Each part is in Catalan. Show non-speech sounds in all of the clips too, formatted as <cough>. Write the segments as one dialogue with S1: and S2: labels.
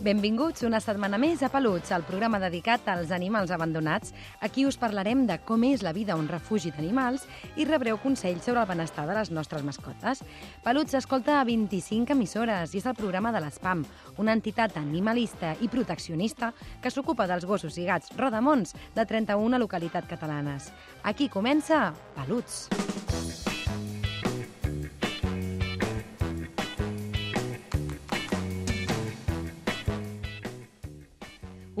S1: Benvinguts una setmana més a Peluts, el programa dedicat als animals abandonats. Aquí us parlarem de com és la vida a un refugi d'animals i rebreu consells sobre el benestar de les nostres mascotes. Peluts s'escolta a 25 emissores i és el programa de l'ESPAM, una entitat animalista i proteccionista que s'ocupa dels gossos i gats rodamons de 31 localitats catalanes. Aquí comença Peluts.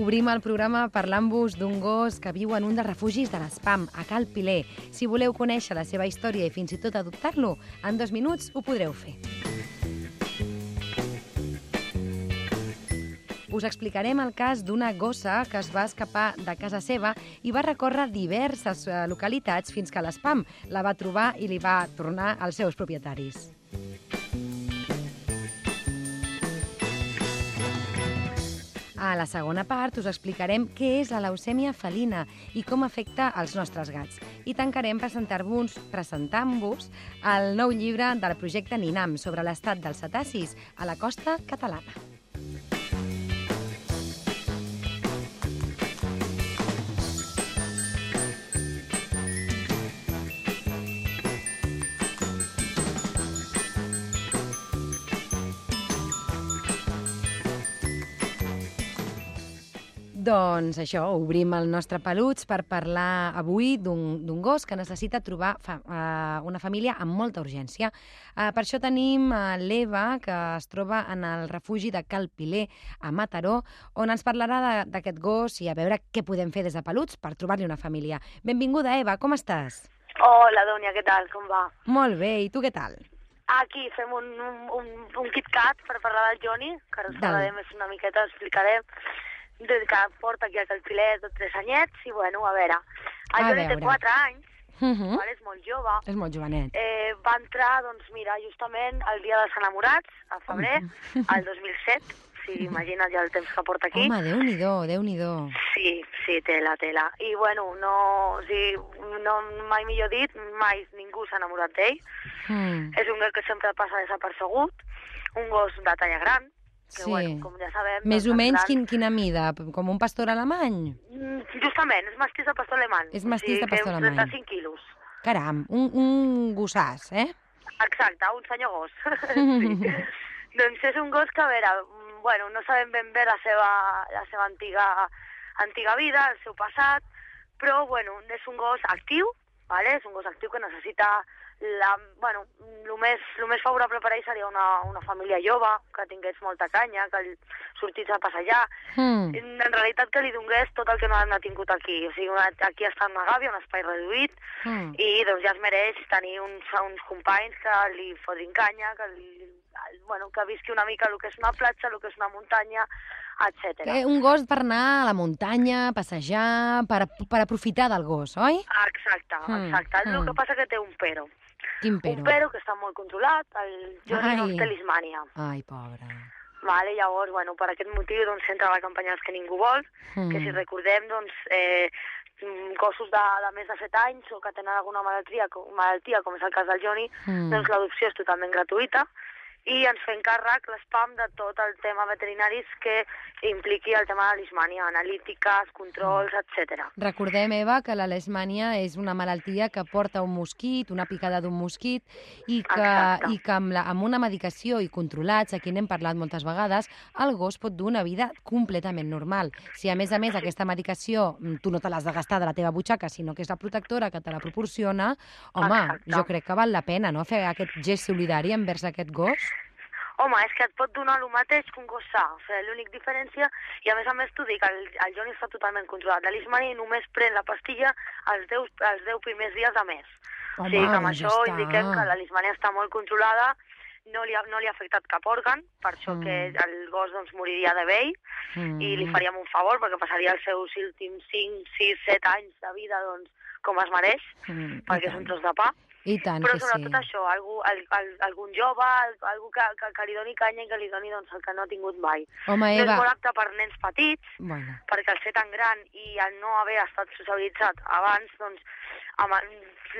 S1: Obrim el programa parlant-vos d'un gos que viu en un dels refugis de l'Espam, a Cal Piler. Si voleu conèixer la seva història i fins i tot adoptar-lo, en dos minuts ho podreu fer. Us explicarem el cas d'una gossa que es va escapar de casa seva i va recórrer diverses eh, localitats fins que l'Espam la va trobar i li va tornar als seus propietaris. A la segona part us explicarem què és la leucèmia felina i com afecta els nostres gats. I tancarem presentant-vos el nou llibre del projecte NINAM sobre l'estat dels cetacis a la costa catalana. Doncs això, obrim el nostre peluts per parlar avui d'un gos que necessita trobar fa, uh, una família amb molta urgència. Uh, per això tenim uh, l'Eva, que es troba en el refugi de Cal Piler, a Mataró, on ens parlarà d'aquest gos i a veure què podem fer des de peluts per trobar-li una família. Benvinguda, Eva, com estàs?
S2: Hola, Dònia, què tal? Com va?
S1: Molt bé, i tu què tal?
S2: Aquí fem un, un, un, un KitKat per parlar del Johnny, que ara us parlarem més una miqueta, explicarem des que porta aquí a Calfiler tot tres anyets, i bueno, a veure, el Johnny té 4 anys,
S1: Uh -huh.
S2: vale, és molt jove,
S1: És molt jovenet.
S2: eh, va entrar, doncs mira, justament el dia dels enamorats, a febrer, <laughs> al 2007, sí, imagina't ja el temps que porta aquí.
S1: Home, Déu-n'hi-do, déu nhi déu
S2: Sí, sí, tela, tela. I bueno, no, o sigui, no, mai millor dit, mai ningú s'ha enamorat d'ell.
S1: mm.
S2: És un gos que sempre passa desapercebut, un gos de talla gran, que
S1: Sí.
S2: bueno, com ja sabem...
S1: Més
S2: doncs,
S1: o menys quin, quina mida? Com un pastor alemany?
S2: Mm, Justament, és mastís de pastor alemany.
S1: És mastís de pastor alemany.
S2: 35 quilos.
S1: Caram, un, un gossàs, eh?
S2: Exacte, un senyor gos. <laughs> sí. <laughs> doncs és un gos que, a veure, mm, bueno, no sabem ben bé la seva, la seva antiga, antiga vida, el seu passat, però, bueno, és un gos actiu, vale? és un gos actiu que necessita la, bueno, el més, el més favorable per a ell seria una, una família jove, que tingués molta canya, que sortís a passejar,
S1: Mm.
S2: en realitat que li donés tot el que no ha tingut aquí. O sigui, una, aquí està en una gàbia, un espai reduït,
S1: Mm.
S2: i doncs ja es mereix tenir uns, uns companys que li fodrin canya, que, li, bueno, que visqui una mica el que és una platja, el que és una muntanya, etc.
S1: Que un gos per anar a la muntanya, passejar, per, per aprofitar del gos, oi?
S2: Exacte,
S1: Mm,
S2: exacte. El
S1: mm.
S2: que passa que té un pero.
S1: Quin
S2: Un
S1: pero.
S2: pero que està molt controlat, el Johnny no
S1: Ai.
S2: té lismània.
S1: Ai, pobra.
S2: Vale, llavors, bueno, per aquest motiu doncs, entra a la campanya Els que ningú vol,
S1: Mm.
S2: que si recordem, doncs, eh, mm, gossos de, de més de 7 anys o que tenen alguna malaltia, malaltia com és el cas del Johnny,
S1: Mm.
S2: doncs l'adopció és totalment gratuïta i ens fem càrrec l'espam de tot el tema veterinaris que impliqui el tema de l'ismània, analítiques, controls, etc.
S1: Recordem, Eva, que la leishmània és una malaltia que porta un mosquit, una picada d'un mosquit, i que,
S2: Exacte.
S1: i que amb, la, amb una medicació i controlats, aquí n'hem parlat moltes vegades, el gos pot dur una vida completament normal. Si a més a més aquesta medicació mm, tu no te l'has de gastar de la teva butxaca, sinó que és la protectora que te la proporciona, home,
S2: Exacte.
S1: jo crec que val la pena no? fer aquest gest solidari envers aquest gos.
S2: Home, és que et pot donar el mateix que un gos sa, o sigui, l'única diferència, i a més a més t'ho dic, el, el Johnny està totalment controlat. La Lismani només pren la pastilla els 10, els 10 primers dies de mes. o sigui que amb
S1: doncs
S2: això indiquem que la Lismania està molt controlada, no li ha, no li ha afectat cap òrgan, per això
S1: Mm.
S2: que el gos doncs, moriria de vell,
S1: Mm.
S2: i li faríem un favor perquè passaria els seus últims 5, 6, 7 anys de vida doncs, com es mereix,
S1: Mm,
S2: perquè és un tros de pa.
S1: I tant
S2: Però
S1: que sí.
S2: sobretot això, algú, al, al, algun jove, al- algú que, que, que li doni canya i que li doni doncs, el que no ha tingut mai.
S1: Home,
S2: No és
S1: Eva...
S2: molt apte per nens petits,
S1: Bueno,
S2: perquè al ser tan gran i al no haver estat socialitzat abans, doncs, amb el,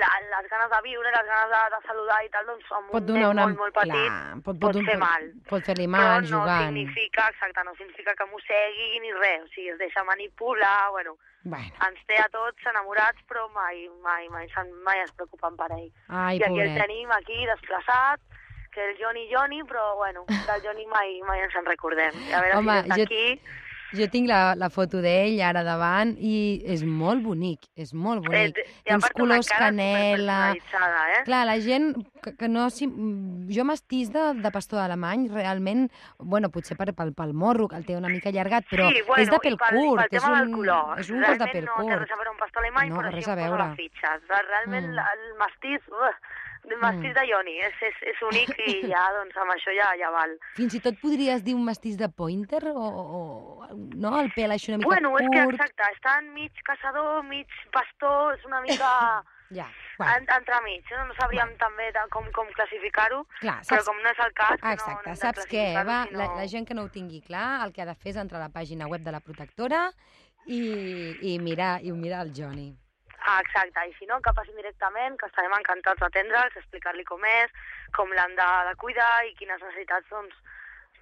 S2: la, les ganes de viure, les ganes de, de saludar i tal, doncs, amb
S1: pot
S2: un nen
S1: una...
S2: molt, molt petit,
S1: Clar, pot,
S2: pot
S1: un-
S2: fer mal.
S1: Pot fer-li
S2: però
S1: mal
S2: no
S1: jugant.
S2: significa, exacte, no significa que mossegui ni res, o sigui, es deixa manipular, bueno,
S1: Bueno,
S2: ens té a tots enamorats, però mai, mai, mai, mai es preocupen per ell.
S1: ai,
S2: I aquí el
S1: pobret.
S2: tenim aquí desplaçat, que el Johnny Johnny, però bueno, del Johnny mai, mai ens en recordem. I a veure
S1: Home,
S2: si
S1: jo-
S2: d'aquí...
S1: Jo tinc la, la foto d'ell ara davant i és molt bonic, és molt bonic.
S2: Eh, a part una
S1: colors canela...
S2: eh?
S1: Clar, la gent que, que no... Si, jo mastís de, de pastor alemany, realment, bueno, potser per, pel, pel morro, que el té una mica allargat, però
S2: sí, bueno,
S1: és de pèl
S2: pel,
S1: curt.
S2: pel
S1: és un,
S2: color.
S1: És un gos de
S2: Realment
S1: pèl
S2: no té
S1: curt.
S2: res a veure un pastor alemany,
S1: No,
S2: però
S1: res
S2: sí
S1: a veure.
S2: fitxes. Realment
S1: Mm.
S2: mm. el mastís... Uh, el mastís
S1: Mm.
S2: de Johnny és, és, és únic i <laughs> ja, doncs, amb això ja, ja val.
S1: Fins i tot podries dir un mastís de pointer o, o no? El pèl així una mica
S2: Bueno, és
S1: curt.
S2: que exacte, està en mig caçador, mig pastor, és una mica <laughs>
S1: Ja, bueno,
S2: en, entremig. No, no sabríem també de com, com classificar-ho,
S1: clar,
S2: però
S1: saps,
S2: com no és el cas, no,
S1: Exacte,
S2: no de
S1: saps què, Eva?
S2: sinó-
S1: La, la gent que no ho tingui clar, el que ha de fer és entrar a la pàgina web de la protectora i, i mirar i mirar el Johnny.
S2: Ah, exacte, i si no, que passin directament, que estarem encantats d'atendre'ls, explicar-li com és, com l'han de, de cuidar i quines necessitats, doncs,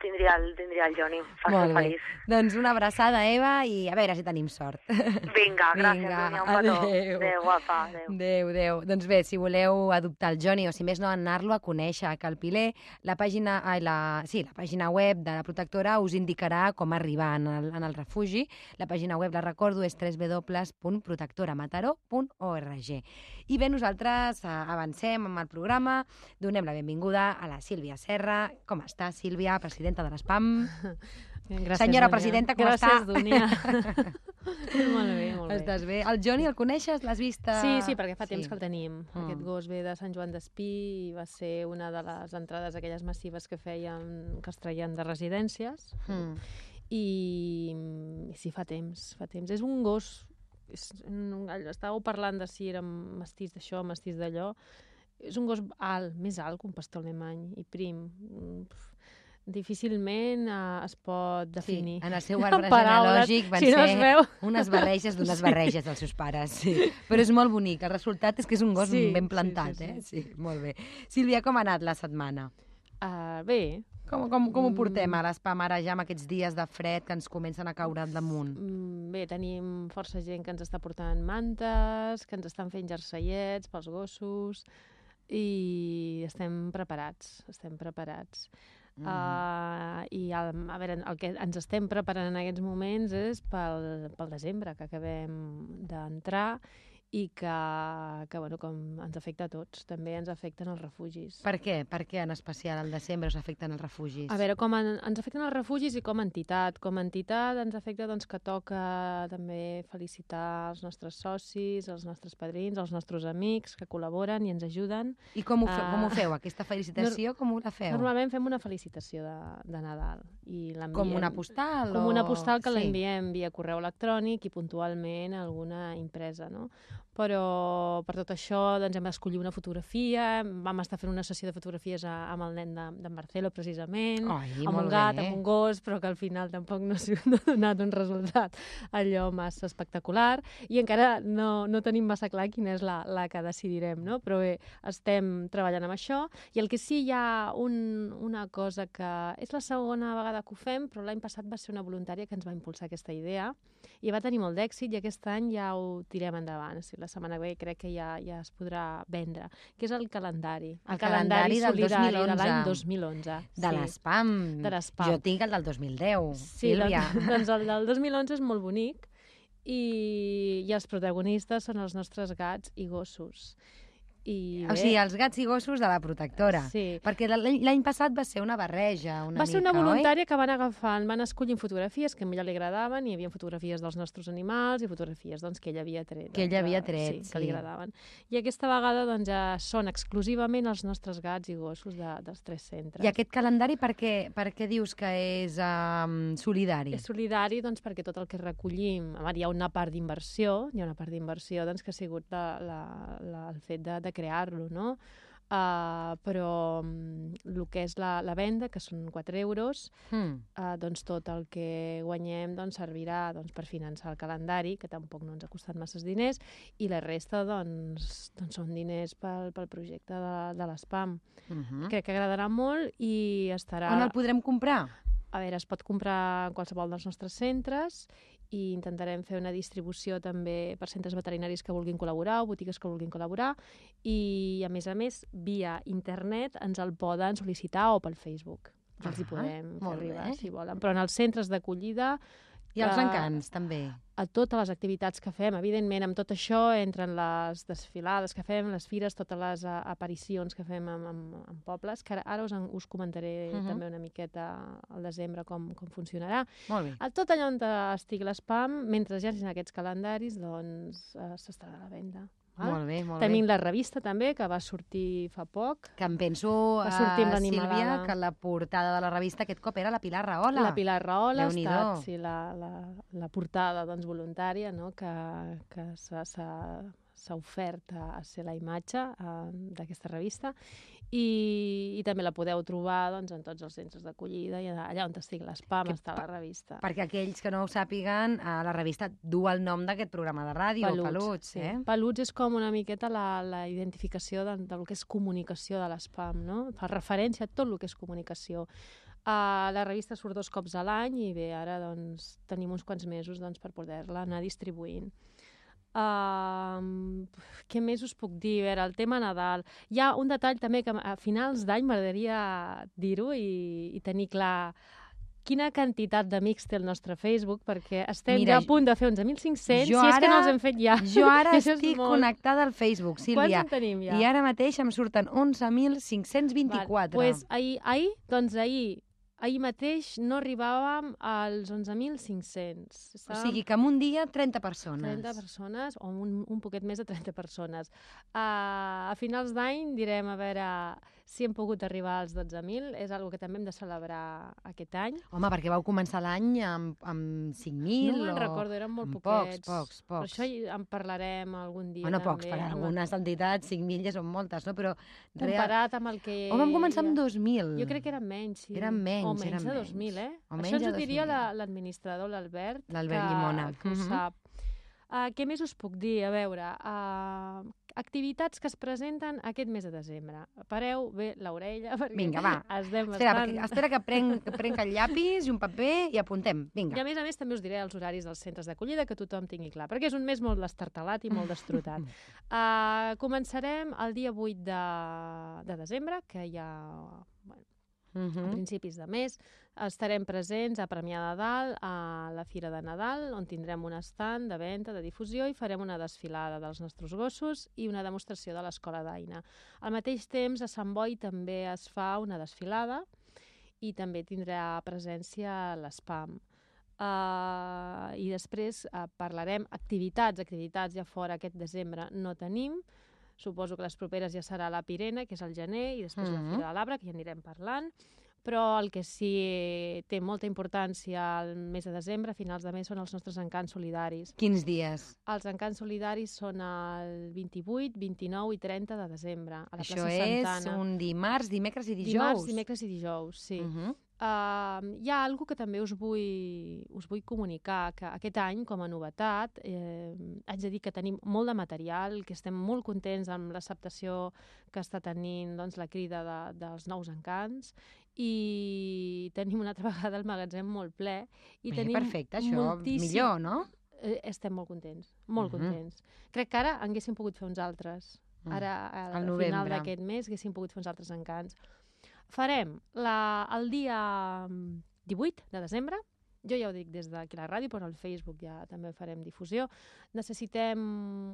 S2: tindria el, tindria el Johnny. Fa
S1: Molt bé.
S2: feliç.
S1: Doncs una abraçada, Eva, i a veure si tenim sort.
S2: Vinga, gràcies,
S1: Vinga,
S2: Dunia, un petó.
S1: adéu.
S2: Adéu, guapa, adéu.
S1: Adéu, adéu. Doncs bé, si voleu adoptar el Johnny o si més no anar-lo a conèixer a Calpiler, la pàgina, ai, la, sí, la pàgina web de la protectora us indicarà com arribar en el, en el refugi. La pàgina web, la recordo, és www.protectoramataró.org. I bé, nosaltres eh, avancem amb el programa, donem la benvinguda a la Sílvia Serra. Com està, Sílvia, presidenta de l'ESPAM? <laughs>
S3: Gràcies,
S1: Senyora
S3: Dúnia.
S1: presidenta, com
S3: Gràcies,
S1: està?
S3: Dúnia. <laughs> <laughs> molt bé, molt bé.
S1: Estàs bé? El Johnny el coneixes? L'has vist? a-
S3: Sí, sí, perquè fa temps
S1: Sí.
S3: que el tenim.
S1: Mm.
S3: Aquest gos ve de Sant Joan d'Espí i va ser una de les entrades aquelles massives que feien, que es traien de residències.
S1: Mm.
S3: I, i sí, fa temps, fa temps. És un gos... És estàveu parlant de si era mastís d'això, mastís d'allò. És un gos alt, més alt que un pastor alemany i prim. Pf, Difícilment eh, es pot definir.
S1: Sí, en el seu arbre genealògic van
S3: si no
S1: ser
S3: veu...
S1: unes barreges d'unes
S3: Sí.
S1: barreges dels seus pares. Sí. Però és molt bonic. El resultat és que és un gos
S3: Sí,
S1: ben
S3: sí,
S1: plantat.
S3: sí,
S1: eh?
S3: sí.
S1: sí, molt bé. Sílvia, com ha anat la setmana?
S3: Uh, bé,
S1: Com, com, com ho
S3: Mm.
S1: portem a l'espam ara ja amb aquests dies de fred que ens comencen a caure al damunt?
S3: Mm, Bé, tenim força gent que ens està portant mantes, que ens estan fent jerseiets pels gossos i estem preparats, estem preparats.
S1: Mm.
S3: Uh, I el, a veure, el que ens estem preparant en aquests moments és pel, pel desembre, que acabem d'entrar i que, que bueno, com ens afecta a tots, també ens afecten els refugis.
S1: Per què? Per què en especial al desembre us afecten els refugis?
S3: A veure, com en, ens afecten els refugis i com a entitat. Com a entitat ens afecta doncs, que toca també felicitar els nostres socis, els nostres padrins, els nostres amics que col·laboren i ens ajuden.
S1: I com ho, feu, com ho
S3: Ah.
S1: feu? Aquesta felicitació, com ho la feu?
S3: Normalment fem una felicitació de, de Nadal. I
S1: Com una postal?
S3: Com
S1: o...
S3: una postal que
S1: sí.
S3: l'enviem via correu electrònic i puntualment alguna impresa, no? Però per tot això doncs, hem d'escollir una fotografia, vam estar fent una sessió de fotografies a, amb el nen de, de Marcelo, precisament,
S1: Ai,
S3: amb un gat,
S1: bé.
S3: amb un gos, però que al final tampoc no, ha sigut- no ha donat un resultat allò massa espectacular i encara no, no tenim massa clar quina és la, la que decidirem, no? Però bé, estem treballant amb això i el que sí hi ha un, una cosa que és la segona vegada que ho fem, però l'any passat va ser una voluntària que ens va impulsar aquesta idea i va tenir molt d'èxit i aquest any ja ho tirem endavant. O sigui, la setmana que ve crec que ja, ja es podrà vendre, que és el calendari.
S1: El calendari del
S3: solidari de
S1: 2011.
S3: l'any 2011.
S1: De l'espam.
S3: De l'espam.
S1: Jo tinc el del 2010,
S3: Sí,
S1: Sílvia.
S3: doncs, <laughs> doncs el del 2011 és molt bonic i, i els protagonistes són els nostres gats i gossos. I
S1: O
S3: bé,
S1: sigui, els gats i gossos de la protectora.
S3: Sí.
S1: Perquè l'any passat va ser una barreja, una
S3: va ser
S1: mica,
S3: una
S1: oi?
S3: voluntària que van agafant, van escollint fotografies que a ella li agradaven, i hi havia fotografies dels nostres animals i fotografies doncs, que ella havia tret.
S1: Que ella
S3: doncs,
S1: havia tret,
S3: sí, que li
S1: sí.
S3: agradaven. I aquesta vegada doncs, ja són exclusivament els nostres gats i gossos de, dels tres centres.
S1: I aquest calendari per què, per què dius que és um, solidari?
S3: És solidari doncs, perquè tot el que recollim... A veure, hi ha una part d'inversió, hi ha una part d'inversió doncs, que ha sigut la, la, la, el fet de, de crear-lo, no? Uh, però el que és la, la venda, que són 4 euros,
S1: Mm.
S3: uh, doncs tot el que guanyem doncs, servirà doncs, per finançar el calendari, que tampoc no ens ha costat masses diners, i la resta doncs, doncs són diners pel, pel projecte de, de l'espam.
S1: Mm -hmm.
S3: Crec que agradarà molt i estarà...
S1: On el podrem comprar?
S3: A veure, es pot comprar en qualsevol dels nostres centres i intentarem fer una distribució també per centres veterinaris que vulguin col·laborar o botigues que vulguin col·laborar i, a més a més, via internet ens el poden sol·licitar o pel Facebook. Que els hi
S1: Ah,
S3: podem fer
S1: molt
S3: arribar,
S1: bé.
S3: si volen. Però en els centres d'acollida,
S1: I els encants, també.
S3: a totes les activitats que fem, evidentment, amb tot això entren les desfilades que fem, les fires, totes les uh, aparicions que fem en, en, en pobles, que ara, ara us, en, us comentaré uh
S1: Mhm.
S3: -huh. també una miqueta al desembre com, com funcionarà.
S1: Molt bé.
S3: A tot allò on estigui l'espam, mentre hi hagi aquests calendaris, doncs uh, s'estarà a la venda. Val?
S1: Molt bé, molt
S3: Tenim
S1: bé.
S3: la revista també, que va sortir fa poc.
S1: Que em penso,
S3: Va sortir
S1: uh. Sílvia, que la portada de la revista aquest cop era la Pilar Rahola.
S3: La Pilar Rahola ha estat sí, la, la, la portada doncs, voluntària no? que, que s'ha- s'ha ofert a, a ser la imatge uh, d'aquesta revista i, i també la podeu trobar doncs, en tots els centres d'acollida i allà on estigui l'espam està la revista.
S1: Perquè aquells que no ho sàpiguen, a la revista du el nom d'aquest programa de ràdio, Peluts,
S3: sí.
S1: eh?
S3: Peluts és com una miqueta la, la identificació de, del que és comunicació de l'espam, no? Fa referència a tot el que és comunicació. Uh, la revista surt dos cops a l'any i bé, ara doncs, tenim uns quants mesos doncs, per poder-la anar distribuint. Uh, què més us puc dir? A veure, el tema Nadal. Hi ha un detall també que a finals d'any m'agradaria dir-ho i, i tenir clar quina quantitat d'amics té el nostre Facebook, perquè estem
S1: Mira,
S3: ja a punt de fer 11.500,
S1: jo
S3: si és que no
S1: ara-
S3: els hem fet ja.
S1: Jo ara <laughs> estic
S3: molt.
S1: connectada al Facebook, Sílvia.
S3: Quants en tenim ja?
S1: I ara mateix em surten 11.524.
S3: Val, pues ahir, ahir, doncs ahir, ahir mateix no arribàvem als 11.500.
S1: O sigui que en un dia 30 persones.
S3: 30 persones, o un, un poquet més de 30 persones. Uh, a finals d'any direm, a veure, si hem pogut arribar als 12.000. És algo que també hem de celebrar aquest any.
S1: Home, perquè vau començar l'any amb, amb 5.000
S3: no me'n
S1: o...
S3: recordo, eren molt poquets.
S1: pocs, pocs,
S3: Per
S1: pocs.
S3: això hi- en parlarem algun dia
S1: Bueno,
S3: també.
S1: pocs, per algunes entitats 5.000 ja són moltes, no? Però...
S3: Comparat amb el que...
S1: O vam començar amb
S3: hi ha.
S1: 2.000.
S3: Jo crec que eren menys, sí.
S1: Eren menys,
S3: O menys
S1: eren
S3: de
S1: menys.
S3: 2.000, eh?
S1: O
S3: Això
S1: menys
S3: ens
S1: de
S3: ho diria
S1: 2.000.
S3: la- l'administrador, l'Albert.
S1: L'Albert
S3: que-
S1: Llimona.
S3: Que ho sap. Uh, què més us puc dir? A veure, uh, activitats que es presenten aquest mes de desembre. Pareu bé l'orella, <laughs> perquè
S1: Vinga, va.
S3: estem
S1: Espera,
S3: bastant...
S1: perquè, espera que prenc, que prenc el llapis i un paper i apuntem.
S3: I
S1: Vinga.
S3: a més a més també us diré els horaris dels centres d'acollida que tothom tingui clar, perquè és un mes molt destartalat i molt destrotat. uh, <laughs> començarem el dia 8 de, de desembre, que ja bueno, a
S1: Mhm.
S3: principis de mes. Estarem presents a Premià de Dalt, a la Fira de Nadal, on tindrem un estand de venda, de difusió, i farem una desfilada dels nostres gossos i una demostració de l'Escola d'Aina. Al mateix temps, a Sant Boi també es fa una desfilada i també tindrà presència l'espam. Uh, I després uh, parlarem activitats, activitats ja fora aquest desembre no tenim, suposo que les properes ja serà la Pirena, que és el gener, i després la
S1: Mhm.
S3: Fira de l'Arbre, que ja anirem parlant, però el que sí té molta importància al mes de desembre, a finals de mes, són els nostres encants solidaris.
S1: Quins dies?
S3: Els encants solidaris són el 28, 29 i 30 de desembre, a la
S1: Això
S3: plaça
S1: és
S3: Santana.
S1: un dimarts, dimecres i dijous.
S3: Dimarts, dimecres i dijous, sí. Uh
S1: Mhm.
S3: Uh, hi ha alguna que també us vull, us vull comunicar, que aquest any, com a novetat, eh, haig de dir que tenim molt de material, que estem molt contents amb l'acceptació que està tenint doncs, la crida de, dels nous encants i tenim una altra <laughs> vegada el magatzem molt ple. I
S1: Bé,
S3: tenim
S1: perfecte, això
S3: moltíssim-
S1: millor, no?
S3: Eh, estem molt contents, molt
S1: Mhm.
S3: contents. Crec que ara haguéssim pogut fer uns altres.
S1: Mm.
S3: Ara, al
S1: Al
S3: final d'aquest mes, haguéssim pogut fer uns altres encants. Farem la, el dia mm, 18 de desembre, jo ja ho dic des d'aquí a la ràdio, però al Facebook ja també farem difusió. Necessitem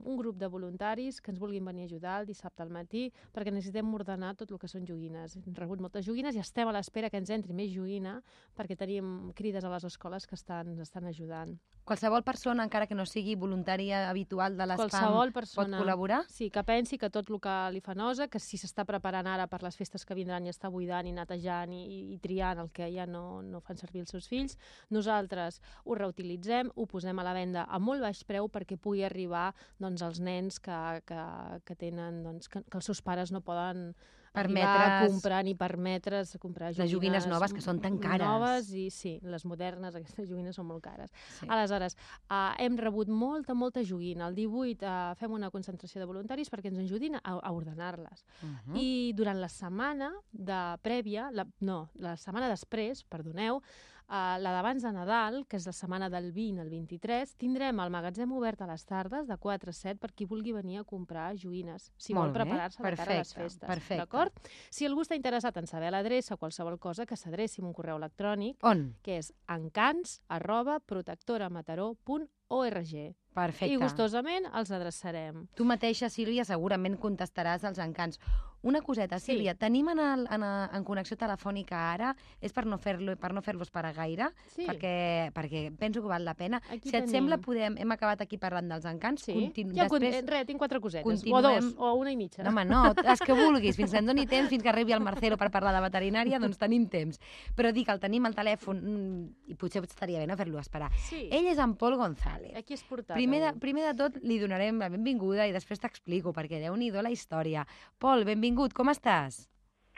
S3: un grup de voluntaris que ens vulguin venir a ajudar el dissabte al matí, perquè necessitem ordenar tot el que són joguines. Hem rebut moltes joguines i estem a l'espera que ens entri més joguina, perquè tenim crides a les escoles que estan, ens estan ajudant.
S1: Qualsevol persona, encara que no sigui voluntària habitual de l'espam, pot col·laborar?
S3: Sí, que pensi que tot el que li fa nosa, que si s'està preparant ara per les festes que vindran i està buidant i netejant i, i triant el que ja no, no fan servir els seus fills, Nosaltres ho reutilitzem, ho posem a la venda a molt baix preu perquè pugui arribar doncs, als nens que, que, que tenen, doncs, que, que els seus pares no poden
S1: Permetre's-
S3: comprar ni permetre's comprar
S1: Les joguines
S3: joguines
S1: noves, que són tan cares.
S3: Noves i sí, les modernes, <laughs> aquestes joguines són molt cares.
S1: Sí.
S3: Aleshores, uh, hem rebut molta, molta joguina. El 18 uh, fem una concentració de voluntaris perquè ens ajudin a, a ordenar-les.
S1: Uh -huh.
S3: I durant la setmana de prèvia, la, no, la setmana després, perdoneu, uh, la d'abans de Nadal, que és la setmana del 20 al 23, tindrem el magatzem obert a les tardes de 4 a 7 per qui vulgui venir a comprar joguines, si
S1: Molt
S3: vol preparar-se de cara a les festes.
S1: perfecte.
S3: D'acord? Si algú està interessat en saber l'adreça o qualsevol cosa, que s'adreci amb un correu electrònic,
S1: On?
S3: que és encants arroba protectoramataró.org.
S1: Perfecte.
S3: I gustosament els adreçarem.
S1: Tu mateixa, Sílvia, segurament contestaràs als encants. Una coseta,
S3: Sí.
S1: Sílvia, tenim en, el, en, a- en connexió telefònica ara, és per no fer-lo per no fer-los parar gaire,
S3: Sí.
S1: perquè, perquè penso que val la pena.
S3: Aquí
S1: si et
S3: tenim.
S1: sembla, podem, hem acabat aquí parlant dels encants.
S3: Sí.
S1: Continu...
S3: ja,
S1: Després...
S3: Res, tinc quatre cosetes.
S1: continuem-
S3: O dos, o una i mitja.
S1: No, home, no, les que vulguis, fins que em doni temps, fins que arribi el Marcelo per parlar de veterinària, doncs tenim temps. Però dic, el tenim al telèfon mm, i potser estaria bé no fer-lo esperar.
S3: Sí.
S1: Ell és en Pol González.
S3: Aquí és portat.
S1: Primer de, primer de tot li donarem la benvinguda i després t'explico, perquè déu-n'hi-do la història. Pol, benvingut, com estàs?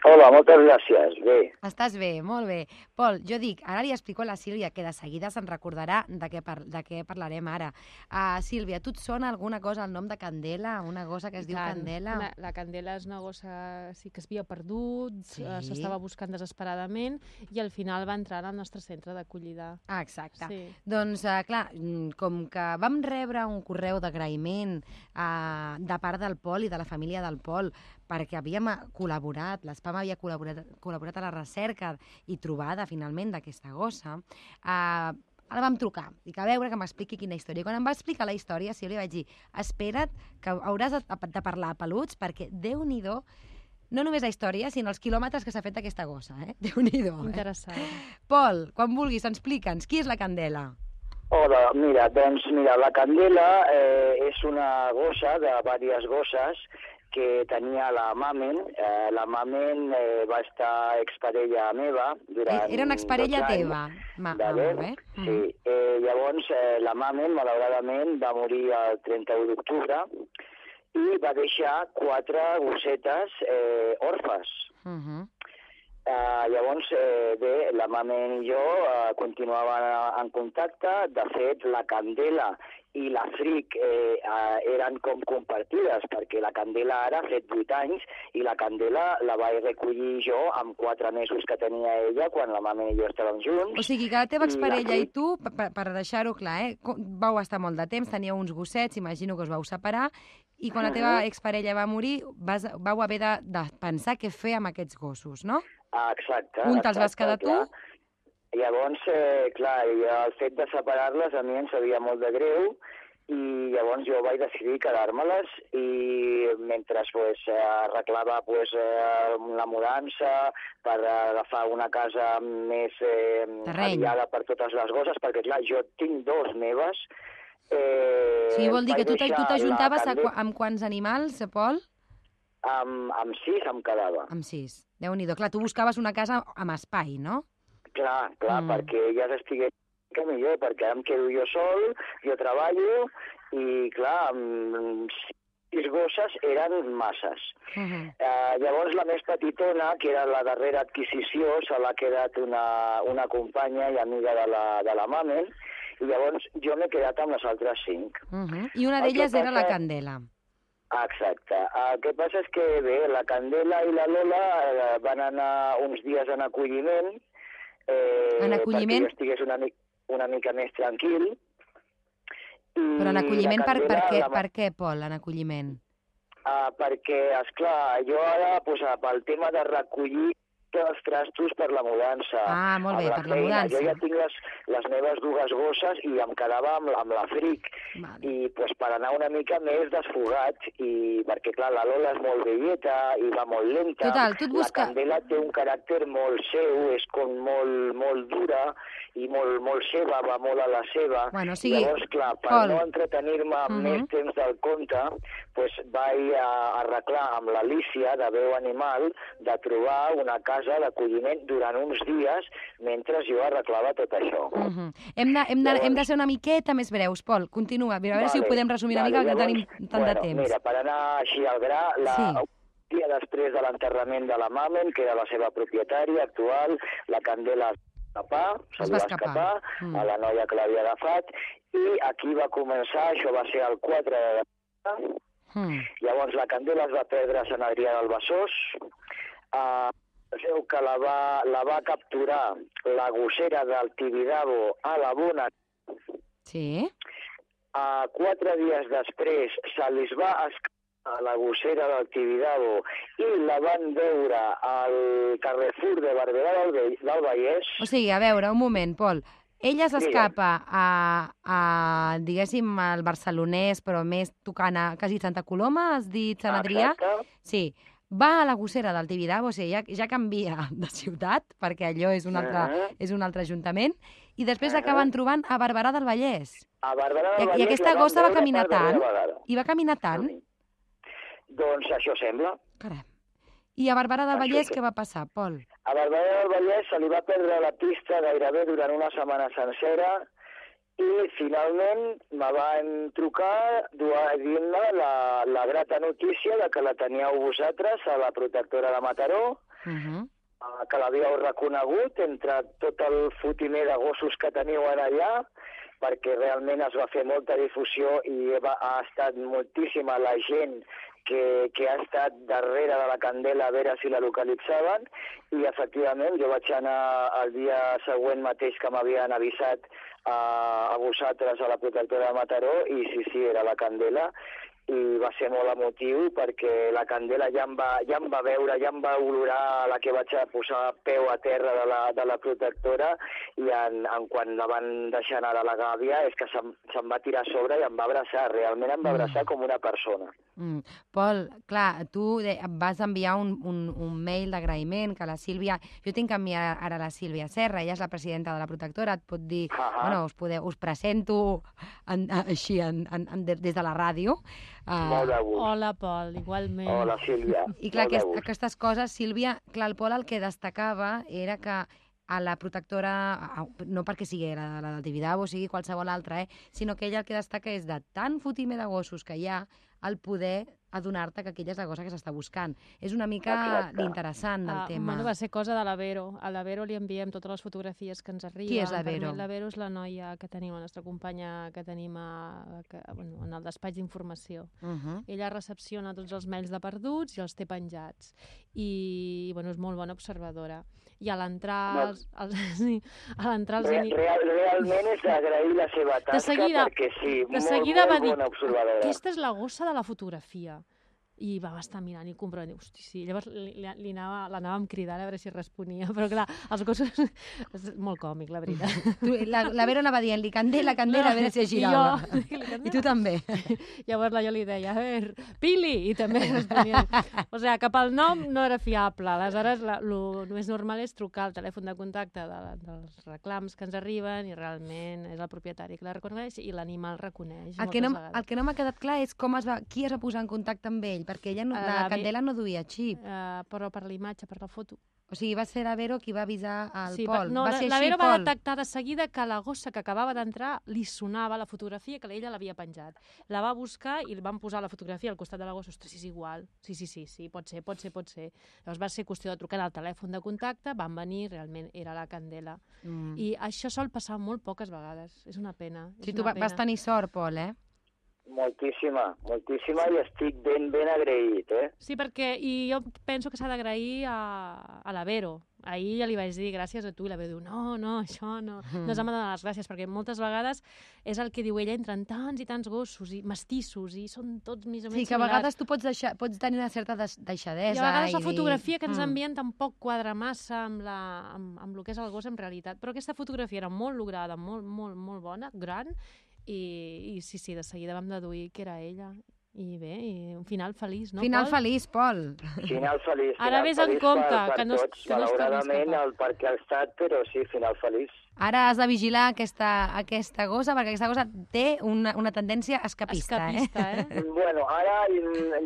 S4: Hola, moltes gràcies. Bé,
S1: Estàs bé, molt bé. Pol, jo dic, ara li explico a la Sílvia, que de seguida se'n recordarà de què, par de què parlarem ara. Uh, Sílvia, tu et sona alguna cosa el nom de Candela? Una gossa que es
S3: I
S1: diu
S3: tant.
S1: Candela?
S3: La, la Candela és una gossa sí, que es havia perdut,
S1: Sí.
S3: eh, s'estava buscant desesperadament i al final va entrar al nostre centre d'acollida.
S1: Ah, exacte.
S3: Sí.
S1: Doncs, uh, clar, mm, com que vam rebre un correu d'agraïment uh, de part del Pol i de la família del Pol perquè havíem eh, col·laborat, l'ESPAM havia col·laborat, col·laborat a la recerca i trobada, finalment, d'aquesta gossa, uh, Ara vam trucar, dic, a veure que m'expliqui quina història. I quan em va explicar la història, sí, li vaig dir, espera't que hauràs de, de parlar a peluts perquè, déu nhi no només la història, sinó els quilòmetres que s'ha fet aquesta gossa, eh? <laughs> déu nhi eh?
S3: Interessant.
S1: Pol, quan vulguis, explica'ns, qui és la Candela?
S4: hola, mira, doncs mira, la Candela eh, és una gossa de diverses gosses que tenia la Mamen. Eh, la Mamen eh, va estar exparella meva durant
S1: Eh, Era una exparella
S4: 12 anys.
S1: teva. Ma, ah,
S4: Vale?
S1: molt bé.
S4: Sí, eh, llavors eh, la Mamen, malauradament, va morir el 31 d'octubre i va deixar quatre gossetes eh, orfes.
S1: Uh -huh.
S4: Uh, llavors, eh, bé, la Mamen i jo uh, continuàvem en contacte. De fet, la Candela i la Fric eh, uh, eren com compartides, perquè la Candela ara ha fet 8 anys i la Candela la vaig recollir jo amb 4 mesos que tenia ella quan la Mamen i jo estàvem junts.
S1: O sigui que la teva
S4: I la
S1: exparella i
S4: Fric-
S1: tu, per, per- deixar-ho clar, eh, vau estar molt de temps, teníeu uns gossets, imagino que us vau separar, i quan la teva exparella va morir, vas, vau haver de, de pensar què fer amb aquests gossos, no?
S4: Ah, exacte.
S1: Un te'ls vas quedar tu?
S4: clar. Llavors, eh, clar, i el fet de separar-les a mi em sabia molt de greu i llavors jo vaig decidir quedar-me-les i mentre pues, arreglava pues, eh, la mudança per agafar una casa més eh,
S1: Terreny.
S4: aviada per totes les gosses, perquè clar, jo tinc dos meves. Eh,
S1: Sí, vol dir que tu t'ajuntaves
S4: la
S1: amb quants animals, Pol?
S4: Amb, amb sis em quedava.
S1: Amb sis. Déu-n'hi-do. Clar, tu buscaves una casa amb espai, no?
S4: Clar, clar,
S1: Mm.
S4: mm. perquè elles estiguessin que millor, perquè ara em quedo jo sol, jo treballo, i clar, amb sis gosses eren masses.
S1: Uh -huh.
S4: Uh, llavors la més petitona, que era la darrera adquisició, se l'ha quedat una, una companya i amiga de la, de la Mamen, i llavors jo m'he quedat amb les altres cinc.
S1: Uh -huh. I una d'elles era la Candela.
S4: Exacte. El que passa és que, bé, la Candela i la Lola eh, van anar uns dies en acolliment, eh,
S1: En acolliment?
S4: perquè jo estigués una, mi una mica més tranquil. I
S1: Però en acolliment, per, per, què,
S4: la-
S1: per què, Pol, en acolliment?
S4: Ah, perquè, és clar, jo ara, pues, pel tema de recollir els trastos per la mudança.
S1: Ah, molt bé,
S4: amb
S1: per la
S4: feina.
S1: mudança.
S4: Jo ja tinc les, les meves dues gosses i em quedava amb, la- amb la fric.
S1: Vale.
S4: I pues, per anar una mica més desfogat, i perquè clar, la Lola és molt velleta i va molt lenta.
S1: Total, tu et busca-
S4: La Candela té un caràcter molt seu, és com molt, molt dura, i molt, molt seva, va molt a la seva.
S1: Bueno, o sigui,
S4: Llavors, clar, per
S1: Pol.
S4: no entretenir-me amb
S1: Mhm.
S4: més temps del compte, pues, vaig a arreglar amb l'Alícia, de veu animal, de trobar una casa d'acolliment durant uns dies mentre jo arreglava tot això.
S1: Uh -huh. hem, de, hem, de, hem de ser una miqueta més breus. Pol, continua, a veure si ho podem resumir una mica, que tenim tant
S4: bueno,
S1: de temps.
S4: Mira, per anar així al gra, la,
S1: Sí.
S4: dia després de l'enterrament de la Mamen, que era la seva propietària actual, la Candela es va escapar,
S1: Es va
S4: va
S1: escapar.
S4: escapar
S1: Mm.
S4: a la noia que l'havia agafat, i aquí va començar, això va ser el 4 de desembre,
S1: Mm.
S4: Llavors la Candela es va perdre a Sant Adrià del Besòs. Uh, veu que la va, la va capturar la gossera del Tibidabo a la Bona.
S1: Sí?
S4: Uh, quatre dies després se li va escapar la gossera del Tibidabo i la van veure al Carrefour de Barberà del Vallès.
S1: O sigui, a veure, un moment, Pol. Ella s'escapa a, a, diguéssim, al barcelonès, però més tocant a quasi Santa Coloma, has dit Sant Adrià?
S4: Exacte.
S1: Sí. Va a la gossera del Tibidabo, o sigui, ja, ja canvia <laughs> de ciutat, perquè allò és un altre,
S4: Ah.
S1: és un altre ajuntament, i després
S4: Ah.
S1: acaben trobant a Barberà del Vallès.
S4: A Barberà
S1: I-
S4: del
S1: i
S4: Vallès
S1: aquesta
S4: la van
S1: gossa va caminar tant? I va caminar tant?
S4: Doncs això sembla.
S1: Caram. I a Barberà del Vallès què va passar, Pol?
S4: A Barberà del Vallès se li va perdre la pista gairebé durant una setmana sencera i finalment me van trucar dient-me la, la grata notícia de que la teníeu vosaltres a la protectora de Mataró,
S1: Uh -huh.
S4: eh, que l'havíeu reconegut entre tot el fotimer de gossos que teniu ara allà, perquè realment es va fer molta difusió i va, ha estat moltíssima la gent que, que ha estat darrere de la candela a veure si la localitzaven i efectivament jo vaig anar el dia següent mateix que m'havien avisat a, a vosaltres a la protectora de Mataró i sí, sí, era la candela i va ser molt emotiu perquè la candela ja em va, ja em va veure, ja em va olorar la que vaig a posar peu a terra de la, de la protectora i en, en quan la van deixar anar a la gàbia és que se'm, se'm va tirar a sobre i em va abraçar, realment em va abraçar com una persona.
S1: Mm. Pol, clar, tu vas enviar un, un, un mail d'agraïment que la Sílvia... Jo tinc que enviar ara la Sílvia Serra, ella és la presidenta de la protectora, et pot dir...
S4: Ahà.
S1: Bueno, us, podeu, us presento en, així en, en, en, des de la ràdio. Uh,
S4: Molt de gust.
S3: Hola, Pol, igualment.
S4: Hola, Sílvia. <laughs>
S1: I clar, aquest, aquestes coses, Sílvia, clar, el Pol el que destacava era que a la protectora, no perquè sigui la, la del Tibidabo o sigui qualsevol altra, eh, sinó que ella el que destaca és de tant fotimer de gossos que hi ha, el poder adonar-te que aquella és la cosa que s'està buscant. És una mica
S4: Exacte.
S1: l'interessant del
S3: Ah,
S1: tema.
S3: Bueno, va ser cosa de la Vero. A la Vero li enviem totes les fotografies que ens arriben.
S1: Qui és la Vero?
S3: La Vero és la noia que tenim, la nostra companya que tenim a, que, bueno, en el despatx d'informació.
S1: Uh -huh.
S3: Ella recepciona tots els mails de perduts i els té penjats. I, bueno, és molt bona observadora. I a l'entrar...
S4: No.
S3: Els, els, sí, a l'entrar els...
S4: Re,
S3: ini-
S4: real, realment és d'agrair la seva tasca
S3: seguida-
S4: perquè sí,
S3: de
S4: molt,
S3: seguida
S4: molt
S3: va dir,
S4: bona observadora.
S3: Aquesta és la gossa de la fotografia. I vam estar mirant i comprovant, i, hosti, sí. Llavors li, li, li anava, l'anàvem cridant a veure si responia, però clar, els gossos... <laughs> és molt còmic, la veritat. <laughs>
S1: Tu, la, la Vero anava dient-li, candela, candela,
S3: No,
S1: a veure <laughs> si es
S3: i
S1: girava.
S3: jo,
S1: I tu també.
S3: Llavors la jo li deia, a veure, Pili, i també responia. O sigui, que pel nom no era fiable. Aleshores, la, lo més normal és trucar al telèfon de contacte de, dels reclams que ens arriben i realment és el propietari que la reconeix i l'animal reconeix.
S1: El que, no,
S3: vegades.
S1: el que no m'ha quedat clar és com es va, qui es va posar en contacte amb ell, perquè ella no, la
S3: la
S1: Candela no duia xip.
S3: Uh, però per la imatge, per la foto.
S1: O sigui, va ser la Vero qui va avisar al
S3: sí,
S1: Pol.
S3: no,
S1: va
S3: la,
S1: ser
S3: la
S1: així,
S3: Vero va detectar de seguida que la gossa que acabava d'entrar li sonava la fotografia que ella l'havia penjat. La va buscar i li van posar la fotografia al costat de la gossa. Ostres, és igual. Sí, sí, sí, sí, pot ser, pot ser, pot ser. Llavors va ser qüestió de trucar al telèfon de contacte, van venir, realment era la Candela.
S1: Mm.
S3: I això sol passar molt poques vegades. És una pena.
S1: Sí,
S3: és
S1: tu
S3: una
S1: va, vas
S3: pena.
S1: tenir sort, Pol, eh?
S4: Moltíssima, moltíssima i estic ben, ben agraït, eh?
S3: Sí, perquè i jo penso que s'ha d'agrair a, a la Vero. Ahir ja li vaig dir gràcies a tu i la Vero diu no, no, això no. No ens hem de donar les gràcies perquè moltes vegades és el que diu ella, entren tants i tants gossos i mestissos i són tots més o menys
S1: Sí, que a
S3: similars.
S1: vegades tu pots, deixar, pots tenir una certa deix deixadesa.
S3: I a vegades la
S1: dir,
S3: fotografia que ens
S1: "Mm,
S3: envien tampoc quadra massa amb, la, amb, amb el que és el gos en realitat. Però aquesta fotografia era molt lograda, molt, molt, molt bona, gran, i, i sí, sí, de seguida vam deduir que era ella. i bé, i un final feliç, no,
S1: Final
S3: Pol?
S1: feliç, Pol.
S4: Final feliç.
S3: Ara
S4: final
S3: vés en compte,
S4: per, per
S3: que no
S4: tots,
S3: que no
S4: malauradament, el perquè ha estat, però sí, final feliç.
S1: Ara has de vigilar aquesta, aquesta gossa, perquè aquesta gossa té una, una tendència escapista,
S3: Escapista,
S1: eh?
S3: eh? <laughs>
S4: Bueno, ara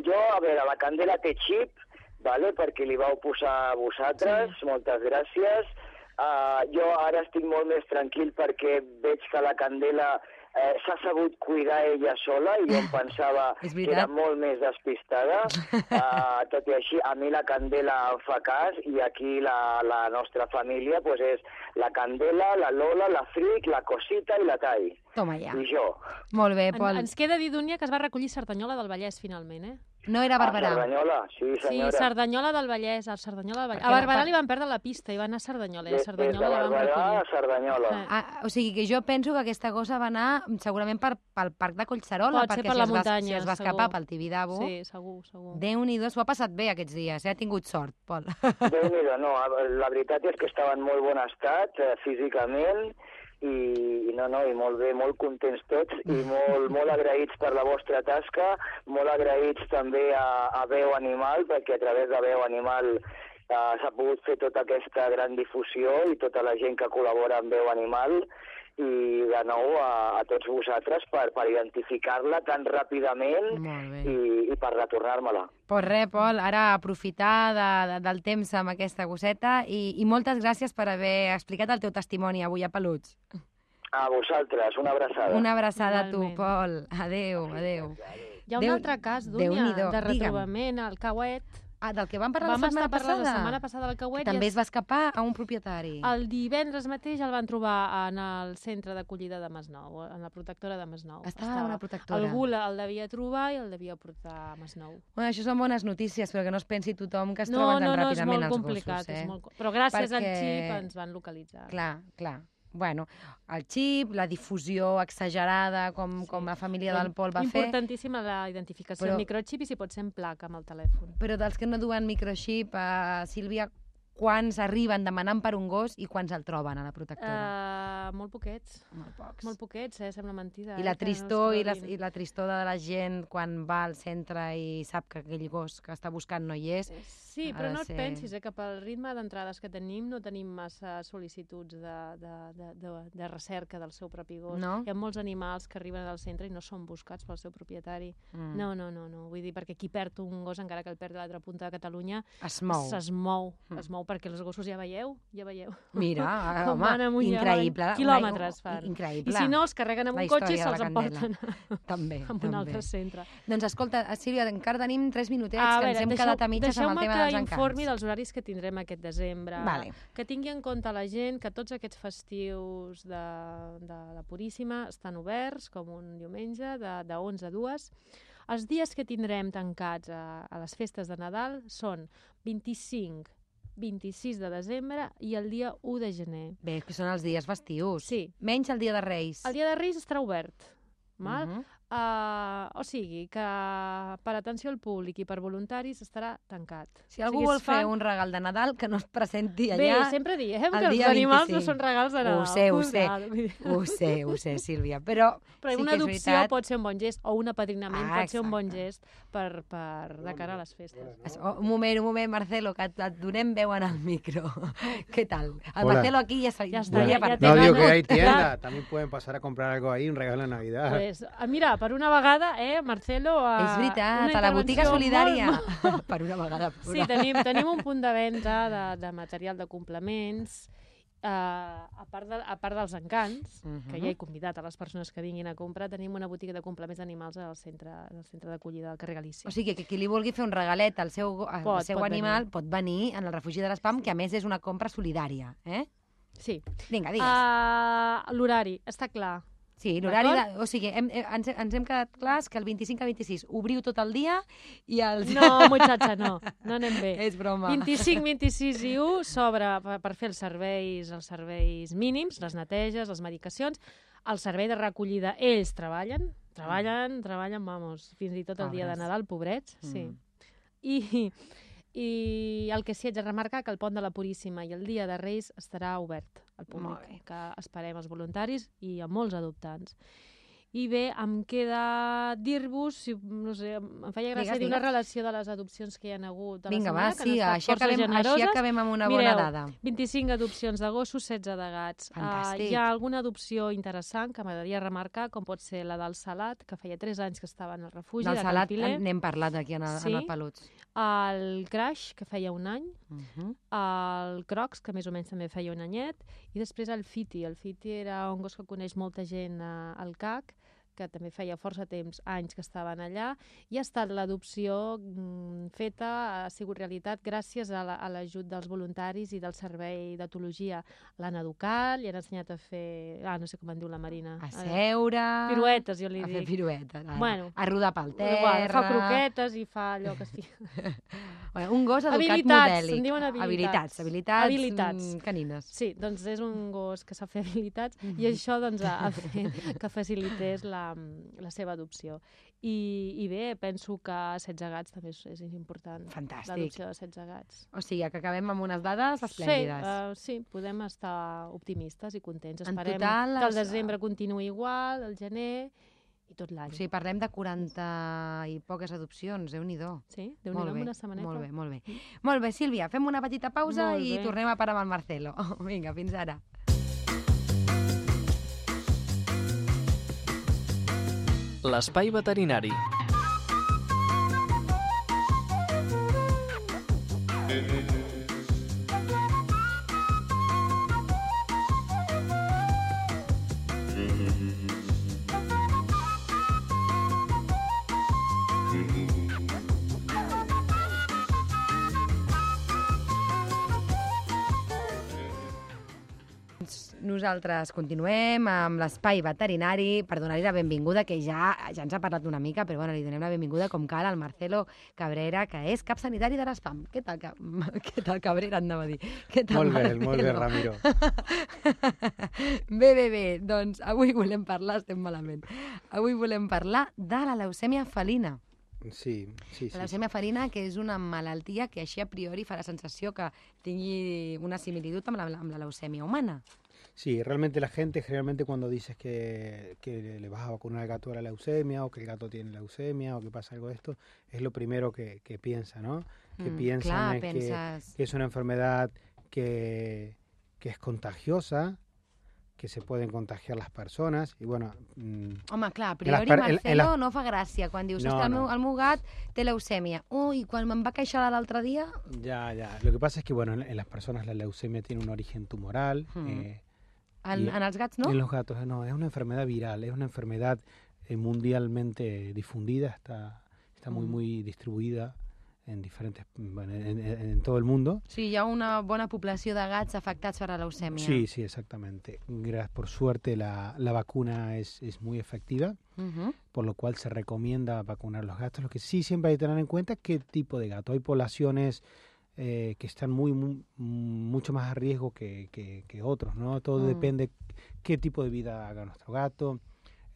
S4: jo, a veure, la Candela té xip, vale, perquè li vau posar a vosaltres, sí. moltes gràcies. Uh, jo ara estic molt més tranquil perquè veig que la Candela eh, s'ha sabut cuidar ella sola i jo em pensava <laughs> que era molt més despistada. Uh, <laughs> tot i així, a mi la Candela em fa cas i aquí la, la nostra família pues, és la Candela, la Lola, la Fric, la Cosita i la Tai.
S1: Toma ja.
S4: I jo.
S1: Molt bé,
S3: En,
S1: Pol.
S3: ens queda dir, Dúnia, que es va recollir Cerdanyola del Vallès, finalment, eh?
S1: No era
S4: A
S1: Barberà.
S4: Cerdanyola, sí
S3: Sí,
S4: senyora.
S3: Cerdanyola del Vallès, el Cerdanyola del Vallès. A Barberà li van perdre la pista i va anar a Cerdanyola, i a
S4: Des, des de
S3: Cerdanyola la van
S4: Barberà a
S3: recollir.
S4: Cerdanyola.
S3: Eh.
S1: Ah, o sigui que jo penso que aquesta gossa va anar segurament per, pel parc de Collserola,
S3: Pot ser
S1: perquè
S3: per
S1: si,
S3: la
S1: es va,
S3: muntanya,
S1: si es va escapar
S3: segur.
S1: pel Tibidabo, sí.
S3: Sí, segur, segur.
S1: Déu-n'hi-do, s'ho ha passat bé aquests dies, eh? ha tingut sort, Pol.
S4: Déu-n'hi-do, no, la veritat és que estava en molt bon estat eh, físicament i, i no, no, i molt bé, molt contents tots i molt, molt agraïts per la vostra tasca, molt agraïts també a, a Veu Animal, perquè a través de Veu Animal eh, s'ha pogut fer tota aquesta gran difusió i tota la gent que col·labora amb Veu Animal i de nou a, a tots vosaltres per, per identificar-la tan ràpidament i, i per retornar-me-la.
S1: Pues res, Pol, ara aprofitar de, de, del temps amb aquesta gosseta i, i moltes gràcies per haver explicat el teu testimoni avui a Peluts.
S4: A vosaltres, una abraçada.
S1: Una abraçada a tu. Pol. Adéu, adéu.
S3: Hi ha un
S1: Déu-
S3: altre cas. Dúnia, de retrobament al Cauet.
S1: Ah, del que vam parlar
S3: Vam
S1: la setmana passada?
S3: la setmana passada al Cauet
S1: també es va escapar a un propietari.
S3: el divendres mateix el van trobar en el centre d'acollida de Masnou, en la protectora de Masnou.
S1: Estava a una protectora.
S3: Algú el devia trobar i el devia portar a Masnou.
S1: Bueno, això són bones notícies, però que no es pensi tothom que es
S3: no,
S1: troben
S3: no,
S1: tan
S3: no, és
S1: ràpidament
S3: molt
S1: els
S3: complicat.
S1: gossos. Eh?
S3: És molt... Però gràcies al
S1: Perquè-
S3: xip ens van localitzar.
S1: Clar, clar. Bueno, el xip, la difusió exagerada, com,
S3: Sí.
S1: com la família del Pol va fer,
S3: Importantíssima la identificació
S1: Però-
S3: Però... microxip i si pot ser en placa amb el telèfon.
S1: però dels que no duen microxip, uh, Sílvia, quants arriben demanant per un gos i quants el troben a la protectora?
S3: Uh, molt poquets.
S1: Molt pocs.
S3: Molt poquets, eh? Sembla mentida.
S1: I
S3: eh,
S1: la
S3: no es
S1: tristor i, la, i la tristor de la gent quan va al centre i sap que aquell gos que està buscant no hi és.
S3: Sí,
S1: ha
S3: però no et
S1: ser-
S3: pensis, eh, que pel ritme d'entrades que tenim no tenim massa sol·licituds de, de, de, de, de recerca del seu propi gos.
S1: No?
S3: Hi ha molts animals que arriben al centre i no són buscats pel seu propietari.
S1: Mm.
S3: No, no, no, no. Vull dir, perquè qui perd un gos, encara que el perd de l'altra punta de Catalunya,
S1: Es mou.
S3: es mou.
S1: Mm.
S3: Es mou perquè els gossos ja veieu, ja veieu.
S1: Mira, <laughs>
S3: Com
S1: home,
S3: i
S1: increïble.
S3: Quilòmetres fan.
S1: Increïble.
S3: I si no, els carreguen amb
S1: La
S3: un cotxe i se'ls emporten <laughs>
S1: també,
S3: a un
S1: també.
S3: altre centre.
S1: Doncs escolta, Sílvia, encara tenim tres minutets,
S3: A
S1: que
S3: veure,
S1: ens hem
S3: deixeu-
S1: quedat a mitges amb el tema
S3: que. Informi dels horaris que tindrem aquest desembre.
S1: Vale.
S3: Que tingui en compte la gent que tots aquests festius de, de la Puríssima estan oberts, com un diumenge, de, de 11 a 2. Els dies que tindrem tancats a, a les festes de Nadal són 25, 26 de desembre i el dia 1 de gener.
S1: Bé, que són els dies festius.
S3: Sí.
S1: Menys el dia de Reis.
S3: El dia de Reis estarà obert. Val?
S1: Mhm.
S3: Uh, o sigui, que per atenció al públic i per voluntaris estarà tancat.
S1: Si algú
S3: o sigui,
S1: vol
S3: fa-
S1: fer un regal de Nadal, que no es presenti
S3: Bé,
S1: allà.
S3: sempre diem
S1: el
S3: que els
S1: dia
S3: animals
S1: 25.
S3: no són regals de Nadal.
S1: Ho sé, ho sé. Ho sé, ho sé, Sílvia, però,
S3: Però
S1: sí
S3: una adopció
S1: veritat...
S3: pot ser un bon gest, o un apadrinament
S1: Ah,
S3: pot ser un bon gest per, per de cara a les festes.
S1: Es- oh, Un moment, un moment, Marcelo, que et, et donem veu en el micro. <laughs> ¿Qué tal? El
S5: Hola.
S1: Marcelo aquí
S3: está,
S1: volia
S3: ya- ya
S1: partir.
S3: te
S5: No, digo que hay tienda, <laughs> también pueden pasar a comprar algo ahí, un regalo de Navidad.
S3: Pues, ah, mira, per una vegada, eh, Marcelo... A
S1: És veritat,
S3: una
S1: a la botiga solidària.
S3: Molt, <laughs>
S1: per una vegada. <laughs>
S3: Sí, tenim, tenim un punt de venda de, de material de complements, uh, a, part de, a part dels encants,
S1: Mhm.
S3: que ja he convidat a les persones que vinguin a comprar, tenim una botiga de complements d'animals al centre, al centre d'acollida del carrer Galícia.
S1: O sigui, que qui li vulgui fer un regalet al seu, al
S3: Pot,
S1: seu
S3: pot
S1: animal pot venir en el refugi de l'espam, que a més és una compra solidària. Eh?
S3: sí.
S1: Vinga, digues.
S3: Uh, L'horari, està clar.
S1: Sí, l'horari... De, o sigui, hem, eh, ens, ens hem quedat clars que el 25 a 26 obriu tot el dia i els...
S3: No, muchacha, no. <laughs> No anem bé.
S1: és broma.
S3: 25, 26 i 1 s'obre per, fer els serveis, els serveis mínims, les neteges, les medicacions. El servei de recollida, ells treballen, treballen, treballen, vamos, fins i tot el dia de
S1: Pobres.
S3: Nadal, pobrets, sí.
S1: Mm.
S3: I, I el que sí haig de remarcar que el pont de la Puríssima i el dia de Reis estarà obert al públic, que esperem els voluntaris i a molts adoptants. I bé, em queda dir-vos, si, no sé, em feia gràcia
S1: Digues,
S3: dir una relació de les adopcions que hi ha hagut la
S1: Vinga,
S3: setmana,
S1: va,
S3: que
S1: sí, així acabem, així acabem amb una bona
S3: Mireu,
S1: dada.
S3: 25 adopcions de gossos, 16 de gats.
S1: Fantàstic.
S3: Uh, hi ha alguna adopció interessant que m'agradaria remarcar, com pot ser la del Salat, que feia 3 anys que estava en el refugi
S1: Del
S3: de
S1: salat
S3: Campiler.
S1: n'hem parlat aquí en el,
S3: Sí.
S1: en el Peluts.
S3: El Crash, que feia un any.
S1: Uh -huh.
S3: El Crocs, que més o menys també feia un anyet. I després el Fiti. El Fiti era un gos que coneix molta gent eh, al CAC, que també feia força temps, anys que estaven allà, i ha estat l'adopció mm, feta, ha sigut realitat gràcies a la- a l'ajut dels voluntaris i del servei d'etologia. L'han educat, li han ensenyat a fer... Ah, no sé com en diu la Marina.
S1: A
S3: Eh,
S1: seure...
S3: Piruetes, jo li
S1: A fer
S3: dic.
S1: piruetes. A,
S3: Bueno.
S1: a rodar pel terra.
S3: Fa croquetes i fa allò que es fica. <laughs>
S1: Bueno, un gos educat
S3: Habilitats,
S1: modèlic.
S3: en diuen habilitats.
S1: Habilitats, habilitats,
S3: Habilitats.
S1: mm, canines.
S3: Sí, doncs és un gos que sap fer habilitats
S1: Mhm.
S3: i això doncs, ha fet que facilités la, la seva adopció. I, I bé, penso que 16 gats també és, és important.
S1: Fantàstic.
S3: L'adopció de 16 gats.
S1: O sigui, que acabem amb unes dades esplèndides.
S3: Sí, uh, sí, podem estar optimistes i contents.
S1: En
S3: Esperem
S1: total,
S3: que el
S1: es-
S3: desembre continuï igual, el gener i tot l'any.
S1: O sigui, parlem de 40 i poques adopcions, déu nhi
S3: sí? déu nhi una setmaneta.
S1: molt bé, molt bé. Molt bé, Sílvia, fem una petita pausa
S3: Molt
S1: i
S3: bé.
S1: tornem a parar amb el Marcelo. <laughs> Vinga, fins ara.
S6: L'espai veterinari.
S1: Nosaltres continuem amb l'espai veterinari per donar-li la benvinguda, que ja ja ens ha parlat una mica, però bueno, li donem la benvinguda com cal al Marcelo Cabrera, que és cap sanitari de l'ESPAM. Què tal, Cap- <laughs> què tal Cabrera, anava a dir? Què tal,
S5: Molt bé, molt bé,
S1: Marcelo?
S5: Ramiro. <laughs>
S1: bé, bé, bé, doncs avui volem parlar, estem malament, avui volem parlar de la leucèmia felina.
S5: Sí, sí, sí.
S1: La leucèmia felina, que és una malaltia que així a priori fa la sensació que tingui una similitud amb la, amb la leucèmia humana.
S5: Sí, realmente la gente generalmente cuando dices que, que le vas a vacunar al gato de la leucemia o que el gato tiene leucemia o que pasa algo de esto, es lo primero que, que piensa, ¿no? Que
S1: Mm,
S5: piensan
S1: clar,
S5: es que- que es una enfermedad que, que es contagiosa, que se pueden contagiar las personas y bueno, mm,
S1: Home, clar, a priori,
S5: per-
S1: Marcelo,
S5: les-
S1: no fa gràcia quan dius,
S5: No,
S1: no, el, meu, el meu gat té leucèmia. Ui, quan me'n va queixar l'altre dia...
S5: ya, ya. Lo que pasa es que bueno, en, en las personas la leucemia tiene un origen tumoral.
S1: Mm.
S5: eh,
S1: En,
S5: I-
S1: en els gats, no?
S5: En los gatos, no, es una enfermedad viral, es una enfermedad eh, mundialmente difundida, está, está muy, muy distribuida en diferentes, bueno, en, en- en todo el mundo.
S1: Sí, hi ha una bona població de gats afectats per la leucèmia.
S5: Sí, sí, exactamente. Por suerte la, la vacuna es, es muy efectiva,
S1: Uh
S5: por lo cual se recomienda vacunar los gatos. Lo que sí siempre hay que tener en cuenta qué tipo de gato. Hay poblaciones eh, que están muy, mu- mucho más a riesgo que, que- que otros, ¿no? Todo
S1: Mm.
S5: depende qué tipo de vida haga nuestro gato,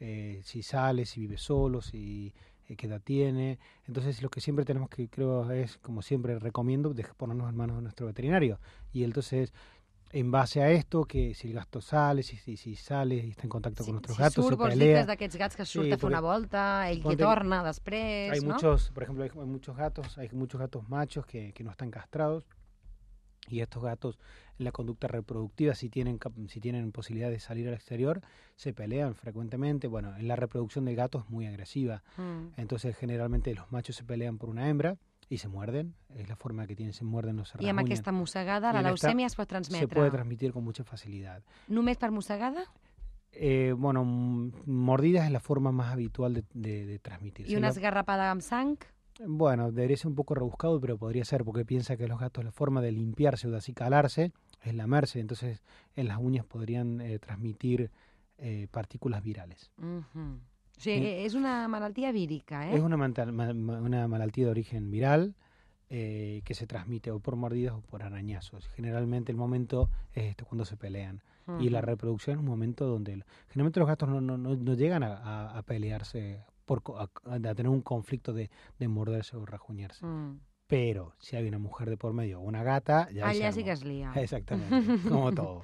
S5: eh, si sale, si vive solo, si eh, qué edad tiene. Entonces lo que siempre tenemos que, creo, es, como siempre recomiendo, de ponernos en manos de nuestro veterinario. Y entonces, en base a esto, que si el gato sale, si, si, si sale y está en contacto
S1: Si,
S5: con nuestros
S1: si
S5: gatos,
S1: surt, que
S5: pelea.
S1: és d'aquests gats que
S5: Sí,
S1: surt a fer una volta, ell que torna després,
S5: Hay
S1: no?
S5: muchos, por ejemplo, hay hay muchos gatos, hay muchos gatos machos que, que no están castrados y estos gatos en la conducta reproductiva, si tienen, si tienen posibilidad de salir al exterior, se pelean frecuentemente. Bueno, en la reproducción del gato es muy agresiva,
S1: Mm.
S5: entonces generalmente los machos se pelean por una hembra y se muerden, es la forma que tienen, se muerden o se
S1: I amb aquesta mossegada,
S5: I
S1: la leucèmia es pot
S5: Se puede transmitir con mucha facilidad.
S1: Només per mossegada?
S5: Eh, bueno, mordidas es la forma más habitual de, de, de transmitir.
S1: I una esgarrapada amb sang?
S5: Bueno, debería ser un poco rebuscado, pero podría ser porque piensa que los gatos la forma de limpiarse o de acicalarse es lamerse, entonces en las uñas podrían eh, transmitir eh, partículas virales.
S1: Mhm. O sigui,
S5: Eh,
S1: és una malaltia vírica, eh?
S5: Es una, una malaltía de origen viral eh, que se transmite o por mordidas o por arañazos. Generalmente el momento es este cuando se pelean y la reproducción es un momento donde generalmente los gatos no, no, no, no llegan a, a- a pelearse, por, a, a tener un conflicto de, de morderse o rajuñarse.
S1: Mm.
S5: Pero si hay una mujer de por medio o una gata, ya
S1: Allá sí
S5: armó.
S1: que es lía. <laughs>
S5: Exactamente, como <laughs> todo.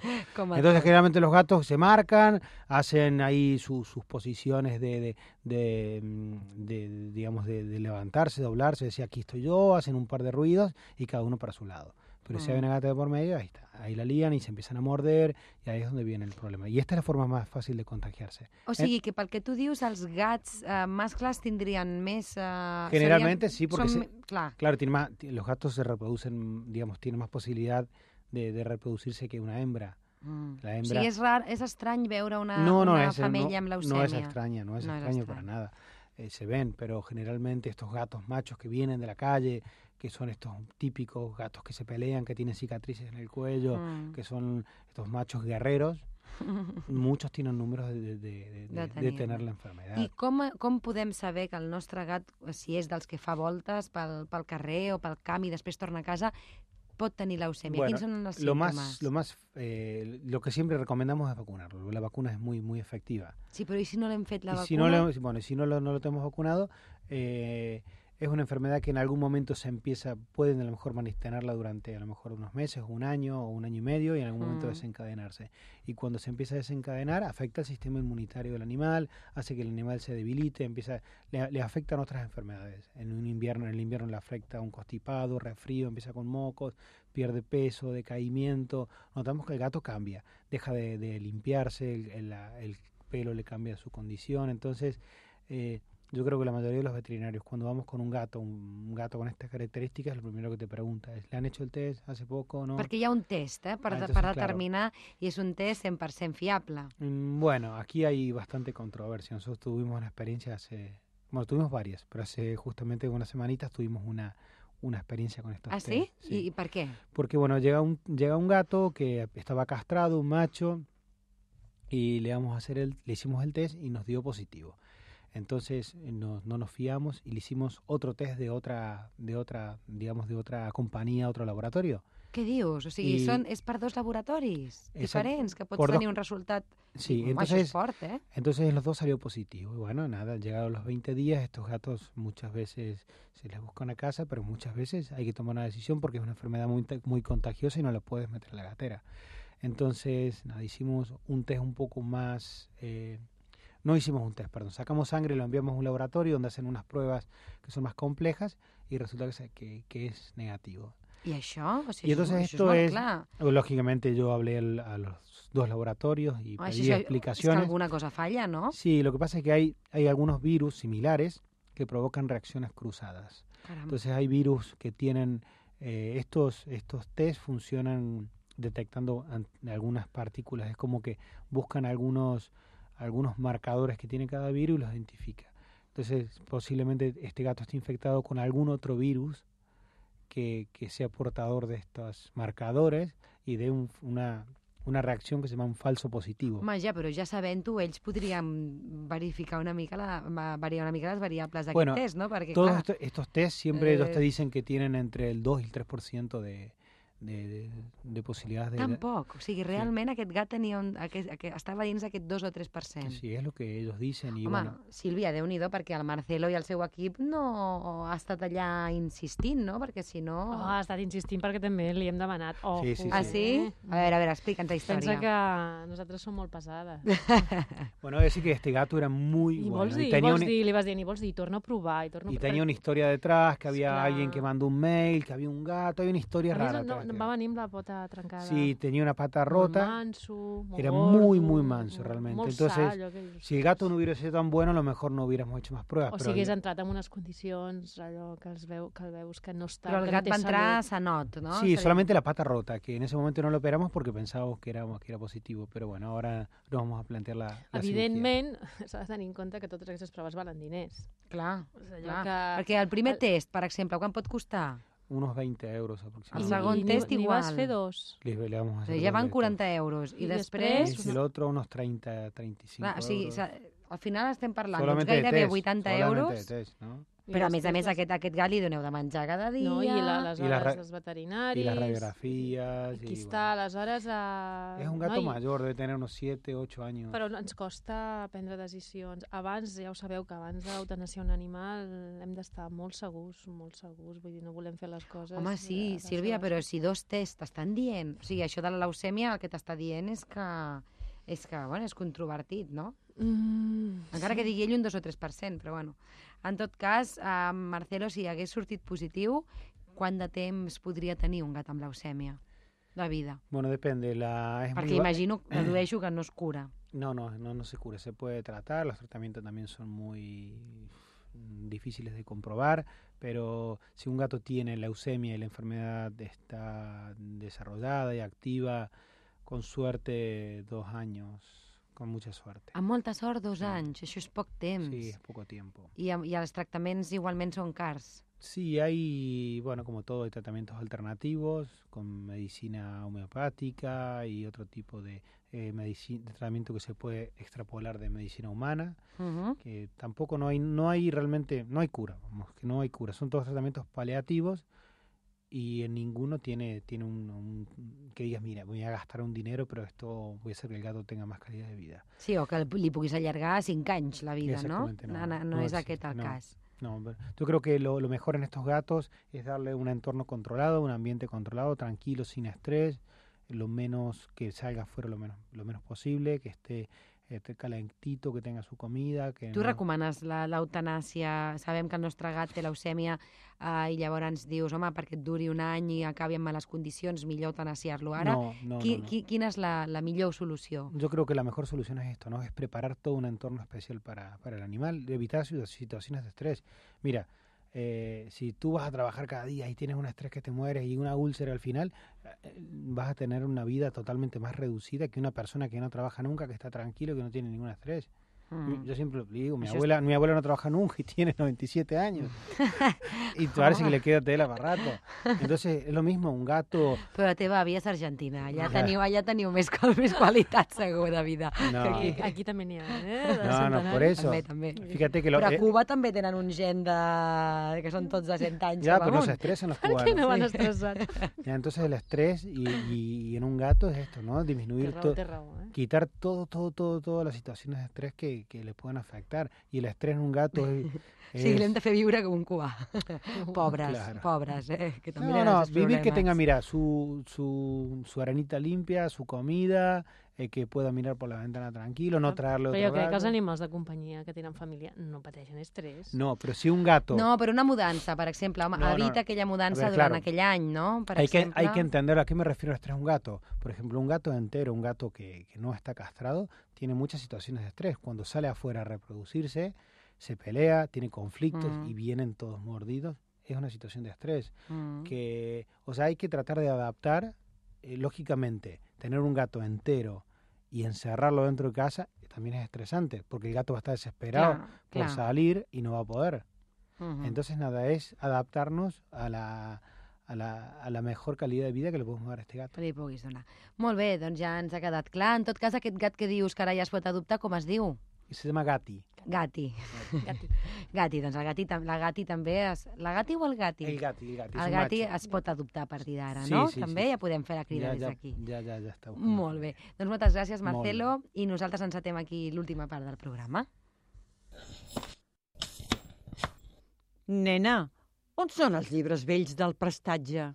S5: Entonces, generalmente los gatos se marcan, hacen ahí su- sus posiciones de, de, de, mm, de, digamos, de, de levantarse, doblarse, decir aquí estoy yo, hacen un par de ruidos y cada uno para su lado. Pero si hay
S1: Mm.
S5: una gata de por medio, ahí está. Ahí la lían y se empiezan a morder y ahí es donde viene el problema. Y esta es la forma más fácil de contagiarse.
S1: O sigui que pel que tu dius, els gats eh, mascles tindrien més... Eh,
S5: Generalmente
S1: serien-
S5: sí, porque
S1: són
S5: se-
S1: Clar,
S5: Claro, tiene más, los gatos se reproducen, digamos, tienen más posibilidad de, de reproducirse que una hembra.
S1: mm.
S5: La
S1: o
S5: hembra...
S1: sigui, és, rar, és estrany veure una,
S5: no, no
S1: una
S5: es,
S1: femella
S5: no,
S1: amb
S5: no es extraña, no es
S1: No es
S5: extraño para nada. Eh, se ven, pero generalmente estos gatos machos que vienen de la calle, que son estos típicos gatos que se pelean, que tienen cicatrices en el cuello,
S1: Mm.
S5: que son estos machos guerreros, <laughs> muchos tienen números de, de- de- de-
S1: De
S5: tener la enfermedad.
S1: I com, com podem saber que el nostre gat, si és dels que fa voltes pel, pel carrer o pel camp i després torna a casa, pot tenir leucèmia?
S5: Bueno,
S1: Quins són els
S5: Lo más, lo más, eh, lo que siempre recomendamos es vacunarlo. La vacuna es muy, muy efectiva.
S1: Sí, però i si no l'hem fet la
S5: y
S1: vacuna?
S5: si no, le, bueno, y si no lo, no lo tenemos vacunado, eh, es una enfermedad que en algún momento se empieza, pueden a lo mejor mantenerla durante a lo mejor unos meses, un año o un año y medio y en algún momento
S1: Mm.
S5: desencadenarse. Y cuando se empieza a desencadenar, afecta al sistema inmunitario del animal, hace que el animal se debilite, empieza, le, le afectan otras enfermedades. En un invierno, en el invierno le afecta un constipado, resfrío, empieza con mocos, pierde peso, decaimiento. Notamos que el gato cambia, deja de, de limpiarse, el, el pelo le cambia su condición. Entonces, eh, yo creo que la mayoría de los veterinarios, cuando vamos con un gato, un, gato con estas características, lo primero que te pregunta es, ¿le han hecho el test hace poco o no?
S1: Perquè hi ha un test, eh, per,
S5: Ah,
S1: de-
S5: entonces,
S1: per
S5: claro.
S1: determinar, i és un test 100% fiable.
S5: Mm, Bueno, aquí hay bastante controversia. Nosotros tuvimos una experiencia hace, bueno, tuvimos varias, pero hace justamente unas semanitas tuvimos una, una experiencia con estos
S1: Ah, sí? I, I per què?
S5: Porque bueno, llega un, llega un gato que estaba castrado, un macho, y le vamos a hacer el, le hicimos el test y nos dio positivo. Entonces eh, no, no nos fiamos y le hicimos otro test de otra, de otra, digamos, de otra compañía, otro laboratorio.
S1: Què dius? O sigui,
S5: I-
S1: són, és per dos laboratoris diferents, que pots
S5: Por dos-
S1: tenir un resultat...
S5: Sí, entonces,
S1: fort, eh?
S5: entonces en los dos salió positivo. Y bueno, nada, llegados los 20 días, estos gatos muchas veces se les busca una casa, pero muchas veces hay que tomar una decisión porque es una enfermedad muy, muy contagiosa y no la puedes meter en la gatera. Entonces, nada, hicimos un test un poco más... eh, no hicimos un test, perdón, sacamos sangre, lo enviamos a un laboratorio donde hacen unas pruebas que son más complejas y resulta que, que, que es negativo.
S1: I això? O
S5: I
S1: això,
S5: entonces esto es-
S1: clar.
S5: Lógicamente yo hablé a los dos laboratorios y
S1: Ah,
S5: pedí
S1: això, és que
S5: explicaciones.
S1: alguna cosa falla, no?
S5: Sí, lo que pasa es que hay, hay algunos virus similares que provocan reacciones cruzadas.
S1: Caram.
S5: Entonces hay virus que tienen, eh, estos, estos test funcionan detectando an- algunas partículas, es como que buscan algunos, algunos marcadores que tiene cada virus y los identifica. Entonces posiblemente este gato esté infectado con algún otro virus que, que sea portador de estos marcadores y de un- una, una reacción que se llama un falso positivo.
S1: Home, ja, però ja sabent-ho, ells podrien verificar una mica, la, va- variar una mica les variables d'aquest
S5: Bueno,
S1: test, no? Perquè,
S5: Todos
S1: clar,
S5: esto- estos test siempre ellos
S1: eh,
S5: te dicen que tienen entre el 2 y el 3% de, de, de, de posibilidades de...
S1: tan poc. O sigui, realment aquest gat tenia un, aquest, aquest, estava dins d'aquest 2 o 3%.
S5: Sí, es lo que ellos dicen y
S1: Home,
S5: bueno,
S1: Sílvia, déu nhi perquè el Marcelo i el seu equip no ha estat allà insistint, no? Perquè si no...
S3: Oh, ha estat insistint perquè també li hem demanat. Oh,
S5: Sí, sí,
S1: ah,
S5: sí.
S1: sí? A veure, a veure, explica'ns la
S3: Pensa
S1: història.
S3: que nosaltres som molt pesades. <laughs>
S5: bueno, decir que este gato era muy
S3: I
S5: bueno
S3: vols dir,
S5: y tenía,
S3: vols
S5: una,
S3: dir, li vas dir, i vols dir, torna a provar, i torna a
S5: y
S3: provar.
S5: tenía una historia detrás, que había
S3: Claro.
S5: alguien que mandó un mail, que había un gato, hay una historia
S3: A més,
S5: rara.
S3: no. Va venir amb la pota trencada.
S5: Sí, tenía una pata
S3: Molt
S5: rota.
S3: manso, molt
S5: Era
S3: gordo,
S5: muy, muy manso,
S3: molt-
S5: realmente.
S3: Molt
S5: Entonces,
S3: sa, allò que.
S5: Si el gato no hubiera sido tan bueno, a lo mejor no hubiéramos hecho más pruebas.
S3: O
S5: pero
S3: sigui,
S5: el-
S3: és entrat en unes condicions, allò que, els veu, que el veus que no està...
S1: Però el gat
S3: no
S1: va entrar a
S3: salut.
S1: sanot, no?
S5: Sí,
S1: És a dir,
S5: solamente la pata rota, que en ese momento no lo operamos porque pensábamos que era, que era positivo, pero bueno, ahora nos vamos a plantear la, la cirugía.
S3: Evidentment, <laughs> s'ha de tenir en compte que totes aquestes proves valen diners.
S1: Clar,
S3: És allò
S1: clar.
S3: que...
S1: Perquè el primer
S3: el-
S1: test, per exemple, quan pot costar?
S5: Unos 20 euros
S1: El
S5: aproximadamente.
S1: segon
S3: I,
S1: test
S3: ni vas
S1: igual.
S3: fer dos.
S5: Vamos a
S1: O sigui, ja van
S5: doble
S1: 40 euros. I,
S3: I
S1: després...
S5: el otro unos 30, 35
S1: Clar, o sigui,
S5: euros.
S1: al final estem parlant
S5: Solamente
S1: doncs,
S5: de
S1: gairebé
S5: test,
S1: 80
S5: solamente
S1: euros
S5: de test, ¿no?
S3: I
S1: Però a més a més
S3: les-
S1: aquest, aquest gat li doneu de menjar cada dia.
S3: No, i la, les
S5: I la
S3: hores dels veterinaris...
S5: Y las radiografías.
S3: Aquí
S5: y,
S3: està, aleshores... Uh,
S5: Es un gato mayor, debe tener unos 7, 8 años.
S3: Però ens costa prendre decisions. Abans, ja ho sabeu, que abans d'eutanasiar un animal hem d'estar molt segurs, molt segurs. Vull dir, no volem fer les coses...
S1: Home, sí,
S3: eh,
S1: Sílvia, però si dos tests t'estan dient... O sigui, això de la leucèmia el que t'està dient és que és que, bueno, és controvertit, no?
S3: Mm,
S1: Encara que digui ell un 2 o 3%, però bueno. En tot cas, eh, Marcelo, si hagués sortit positiu, quant de temps podria tenir un gat amb leucèmia de vida?
S5: Bueno, depende. La, es
S1: Perquè
S5: muy
S1: imagino, <clears throat> dedueixo que no es cura.
S5: No, no, no, no se cura, se puede tratar, los tratamientos también son muy mm, difíciles de comprobar, pero si un gato tiene leucemia y la enfermedad está desarrollada y activa, con suerte dos años, con mucha suerte.
S1: Amb molta sort, dos
S5: Sí.
S1: anys, això és poc temps.
S5: Sí, es poco tiempo.
S1: I, I els tractaments igualment són cars.
S5: Sí, hay, bueno, como todo, hay tratamientos alternativos con medicina homeopática y otro tipo de, eh, medici- de tratamiento que se puede extrapolar de medicina humana.
S1: Uh -huh.
S5: que tampoco no hay, no hay realmente, no hay cura, vamos, que no hay cura, son todos tratamientos paliativos y en ninguno tiene, tiene un, un- que digas, mira, voy a gastar un dinero, pero esto voy a hacer que el gato tenga más calidad de vida.
S1: Sí, o que li puguis allargar 5 anys la vida, no?
S5: No,
S1: no, no, no és
S5: existe,
S1: aquest el
S5: no.
S1: cas.
S5: No, yo creo que lo, lo mejor en estos gatos es darle un entorno controlado, un ambiente controlado, tranquilo, sin estrés, lo menos que salga afuera lo menos, lo menos posible, que esté este, calentito, que tenga su comida, que
S1: Tu
S5: no-
S1: recomanes la- l'eutanàsia? Sabem que el nostre gat té leucèmia eh, i llavors dius, home, perquè et duri un any i acabi en males condicions, millor eutanasiar-lo ara.
S5: No, no,
S1: qui,
S5: no, no.
S1: qui, quina és la, la millor solució?
S5: Yo creo que la mejor solución es esto, ¿no? Es preparar todo un entorno especial para, para el animal, evitar situ- situaciones de estrés. Mira, eh, si tú vas a trabajar cada día y tienes un estrés que te mueres y una úlcera al final, eh, vas a tener una vida totalmente más reducida que una persona que no trabaja nunca, que está tranquilo, que no tiene ningún estrés.
S1: Mm.
S5: Yo siempre le digo, mi
S1: Eso es-
S5: abuela, mi abuela no trabaja nunca y tiene <laughs> 97 años. <laughs> y parece que le queda tela para rato. Entonces, es lo mismo, un gato...
S1: Però teva àvia és argentina, allà
S5: Ja.
S1: teniu, allà teniu més, més qualitat segur de vida.
S5: No,
S3: Aquí, aquí també n'hi ha, eh? de
S5: no, no, por eso.
S1: També, també.
S5: Fíjate que lo,
S1: Però a
S5: eh,
S1: Cuba també tenen un gent de... que són tots de 100 anys
S5: ya,
S1: cap
S5: pero no se estresan los <laughs>
S3: Per què
S5: cubanos.
S3: no van
S1: Sí.
S3: estressats?
S5: Ya, entonces el estrés y, y- y en un gato es esto, ¿no? Disminuir todo,
S3: eh?
S5: quitar todo, todo, todo, todas las situaciones de estrés que, que le puedan afectar. Y el estrés en un gato es... <laughs>
S1: Sí,
S5: es-
S1: de fer viure com un cubà. <laughs> Pobres,
S5: Claro.
S1: pobres, eh? Que també
S5: no, no, vivir que tenga, mira, su, su, su arenita limpia, su comida, eh, que pueda mirar por la ventana tranquilo, no traerle
S3: Però
S5: otro
S3: jo crec que els
S5: gato.
S3: animals de companyia que tenen família no pateixen estrès.
S5: No, pero si un gato...
S1: No, però una mudança, per exemple, home,
S5: No, no,
S1: evita
S5: no.
S1: aquella mudança
S5: A ver,
S1: durant
S5: claro.
S1: aquell any, no? Per
S5: hay, que, hay que entender a qué me refiero a estrés un gato. Por ejemplo, un gato entero, un gato que, que no está castrado, tiene muchas situaciones de estrés. Cuando sale afuera a reproducirse, se pelea, tiene conflictos
S1: Mm.
S5: y vienen todos mordidos. Es una situación de estrés.
S1: Mm.
S5: Que, o sea, hay que tratar de adaptar, eh, lógicamente, tener un gato entero y encerrarlo dentro de casa también es estresante, porque el gato va a estar desesperado
S1: Clar,
S5: por
S1: clar.
S5: salir y no va a poder.
S1: Mhm.
S5: Entonces, nada, es adaptarnos a la, a, la, a la mejor calidad de vida que le podemos dar a este gato.
S1: li puguis donar. Molt bé, doncs ja ens ha quedat clar. En tot cas, aquest gat que dius que ara ja es pot adoptar, com es diu?
S5: Y se llama.
S1: Gati.
S3: Gati.
S1: Gati, <laughs> doncs el gati, la gati també es... La gati o el gati?
S5: El Gatti, el Gatti. es
S1: el
S5: un
S1: gati es pot adoptar a partir d'ara,
S5: Sí,
S1: no?
S5: sí,
S1: també
S5: sí.
S1: ja podem fer la crida
S5: ya,
S1: des
S5: ya,
S1: d'aquí.
S5: ya, ya, ya está. buscando
S1: Molt bé. Doncs moltes gràcies,
S5: Molt
S1: Marcelo, i nosaltres encetem aquí l'última part del programa.
S7: Nena, on són els llibres vells del prestatge?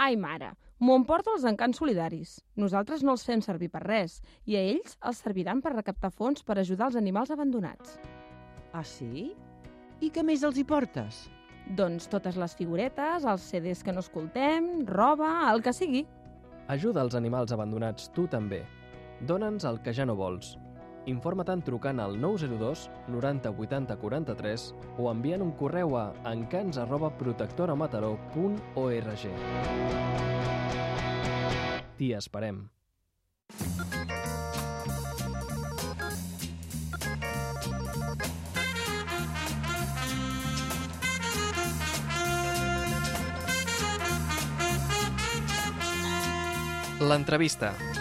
S8: Ai, mare, m'ho emporta els encants solidaris. Nosaltres no els fem servir per res, i a ells els serviran per recaptar fons per ajudar els animals abandonats.
S7: Ah, sí? I què més els hi portes?
S8: Doncs totes les figuretes, els CDs que no escoltem, roba, el que sigui.
S6: Ajuda els animals abandonats tu també. Dóna'ns el que ja no vols. Informa-te'n trucant al 902 90 80 43 o enviant un correu a encants arroba protectoramataró.org. T'hi esperem. L'entrevista.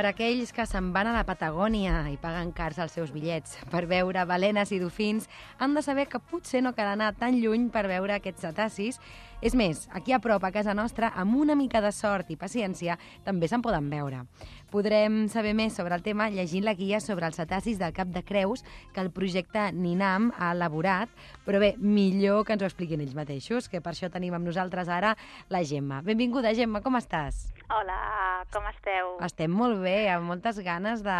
S1: Per aquells que se'n van a la Patagònia i paguen cars els seus bitllets per veure balenes i dofins, han de saber que potser no cal anar tan lluny per veure aquests cetacis. És més, aquí a prop, a casa nostra, amb una mica de sort i paciència, també se'n poden veure. Podrem saber més sobre el tema llegint la guia sobre els cetacis del Cap de Creus que el projecte NINAM ha elaborat, però bé, millor que ens ho expliquin ells mateixos, que per això tenim amb nosaltres ara la Gemma. Benvinguda, Gemma, com estàs?
S9: Hola, com esteu?
S1: Estem molt bé, amb moltes ganes de,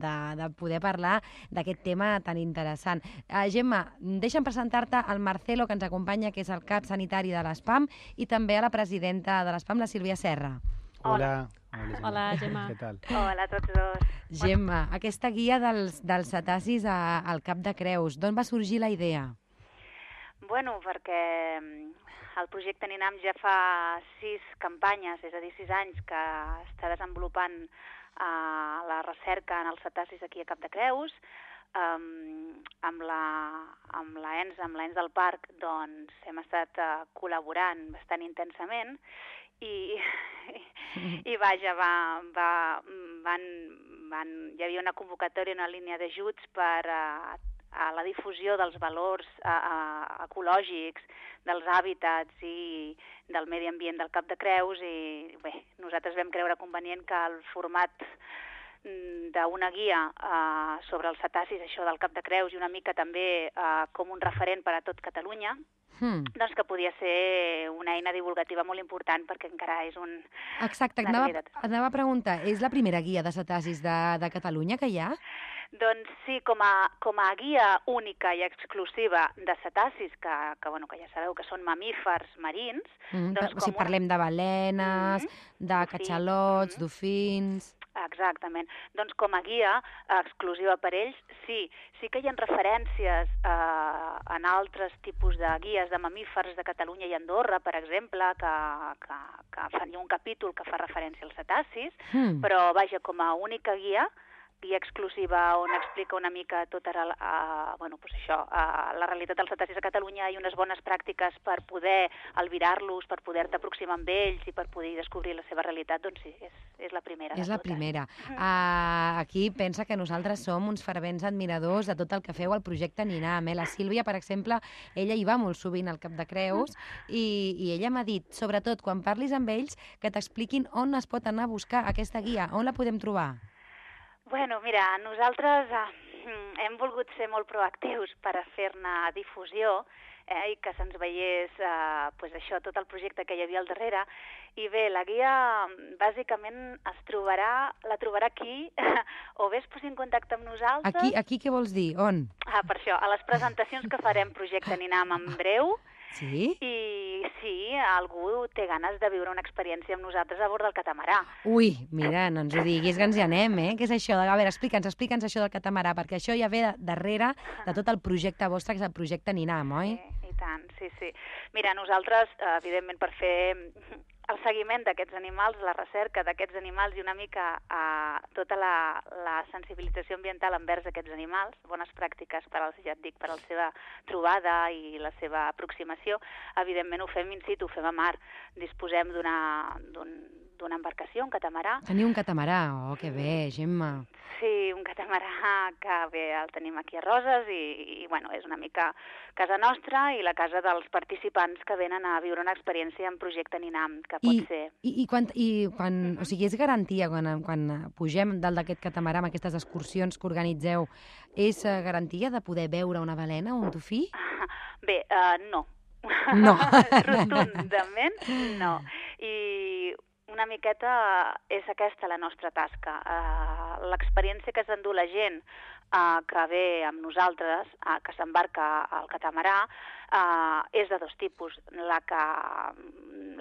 S1: de, de poder parlar d'aquest tema tan interessant. Uh, Gemma, deixa'm presentar-te al Marcelo, que ens acompanya, que és el cap sanitari de l'ESPAM, i també a la presidenta de l'ESPAM, la Sílvia Serra.
S5: Hola.
S3: Hola, <laughs> Gemma.
S5: Què tal?
S9: Hola a tots dos.
S1: Gemma, aquesta guia dels, dels cetacis a, al Cap de Creus, d'on va sorgir la idea?
S9: Bueno, perquè mm, el projecte NINAM ja fa sis campanyes, és a dir, sis anys que està desenvolupant uh, la recerca en els cetacis aquí a Cap de Creus. Um, amb la amb l'ENS, amb l'ENS del parc, doncs hem estat uh, col·laborant bastant intensament i, <laughs> i vaja, va, va, van, van, hi havia una convocatòria, una línia d'ajuts per a, a la difusió dels valors a, a, ecològics, dels hàbitats i del medi ambient del Cap de Creus i bé, nosaltres vam creure convenient que el format d'una guia eh, sobre els cetacis, això del Cap de Creus, i una mica també eh, com un referent per a tot Catalunya,
S1: Hmm.
S9: doncs que podia ser una eina divulgativa molt important perquè encara és un...
S1: Exacte,
S9: La
S1: anava,
S9: realitat.
S1: anava a preguntar, és la primera guia de cetacis de, de Catalunya que hi ha?
S9: Doncs sí, com a, com a guia única i exclusiva de cetacis, que, que, bueno, que ja sabeu que són mamífers marins,
S1: Mm,
S9: Doncs
S1: o sigui,
S9: com una-
S1: parlem de balenes, de
S9: dofins,
S1: catxalots,
S9: mhm.
S1: dofins...
S9: Exactament. Doncs com a guia exclusiva per ells, sí. Sí que hi ha referències eh, en altres tipus de guies de mamífers de Catalunya i Andorra, per exemple, que, que, que fan un capítol que fa referència als cetacis,
S1: Hmm.
S9: però vaja, com a única guia, guia exclusiva on explica una mica tota la, uh, bueno, pues això, uh, la realitat dels cetacis a Catalunya i unes bones pràctiques per poder albirar-los, per poder-te aproximar amb ells i per poder descobrir la seva realitat, doncs sí, és, és la primera.
S1: És la
S9: totes.
S1: primera. Uh, aquí pensa que nosaltres som uns fervents admiradors de tot el que feu al projecte Ninam. Eh? La Sílvia, per exemple, ella hi va molt sovint al Cap de Creus i, i ella m'ha dit, sobretot quan parlis amb ells, que t'expliquin on es pot anar a buscar aquesta guia, on la podem trobar.
S9: Bueno, mira, nosaltres eh, hem volgut ser molt proactius per a fer-ne difusió eh, i que se'ns veiés eh, pues això, tot el projecte que hi havia al darrere. I bé, la guia bàsicament es trobarà, la trobarà aquí, <laughs> o bé es posi en contacte amb nosaltres...
S1: Aquí, aquí què vols dir? On?
S9: Ah, per això, a les presentacions que farem Projecte Ninam en breu,
S1: Sí?
S9: i si algú té ganes de viure una experiència amb nosaltres a bord del catamarà.
S1: Ui, mira, no ens ho diguis, que ens hi anem, eh? Què és això? A veure, explica'ns, explica'ns això del catamarà, perquè això ja ve de, darrere de tot el projecte vostre, que és el projecte Ninam, oi?
S9: Sí, I tant, sí, sí. Mira, nosaltres, eh, evidentment, per fer el seguiment d'aquests animals, la recerca d'aquests animals i una mica eh, tota la, la sensibilització ambiental envers aquests animals, bones pràctiques per als, ja et dic, per a la seva trobada i la seva aproximació, evidentment ho fem in situ, ho fem a mar. Disposem d'una d'un- d'una embarcació, un catamarà,
S1: Teniu un catamarà, oh, que bé, Gemma.
S9: Sí, un catamarà que bé, el tenim aquí a Roses i, i bueno, és una mica casa nostra i la casa dels participants que venen a viure una experiència en projecte Ninam, que pot
S1: I,
S9: ser...
S1: i, i, quan, i quan, o sigui, és garantia quan, quan pugem dalt d'aquest catamarà amb aquestes excursions que organitzeu, és eh, garantia de poder veure una balena o un dofí? <laughs>
S9: Bé, uh, no.
S1: No. <laughs>
S9: Rotundament no. I una miqueta és aquesta la nostra tasca. Uh, L'experiència que s'endú la gent uh, que ve amb nosaltres, uh, que s'embarca al catamarà, uh, és de dos tipus. La, que,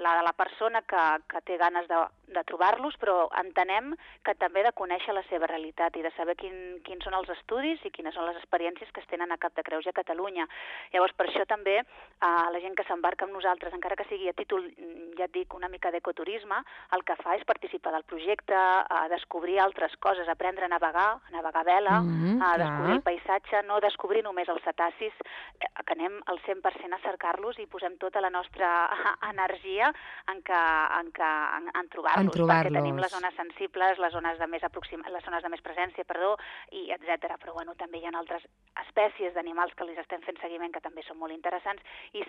S9: la de la persona que, que té ganes de, de trobar-los, però entenem que també de conèixer la seva realitat i de saber quin, quins són els estudis i quines són les experiències que es tenen a Cap de Creus i a Catalunya. Llavors, per això també eh, la gent que s'embarca amb nosaltres, encara que sigui a títol, mm, ja et dic, una mica d'ecoturisme, el que fa és participar del projecte, a descobrir altres coses, aprendre a navegar, a navegar a vela,
S1: Mhm,
S9: a
S1: clar.
S9: descobrir el paisatge, no descobrir només els cetacis, eh, que anem al 100% a cercar-los i posem tota la nostra <laughs> energia en què, en, què, en, en trobar-los,
S1: trobar
S9: perquè tenim les zones sensibles, les zones de més aproxima, les zones de més presència, perdó, i etc. Però bueno, també hi ha altres espècies d'animals que els estem fent seguiment que també són molt interessants i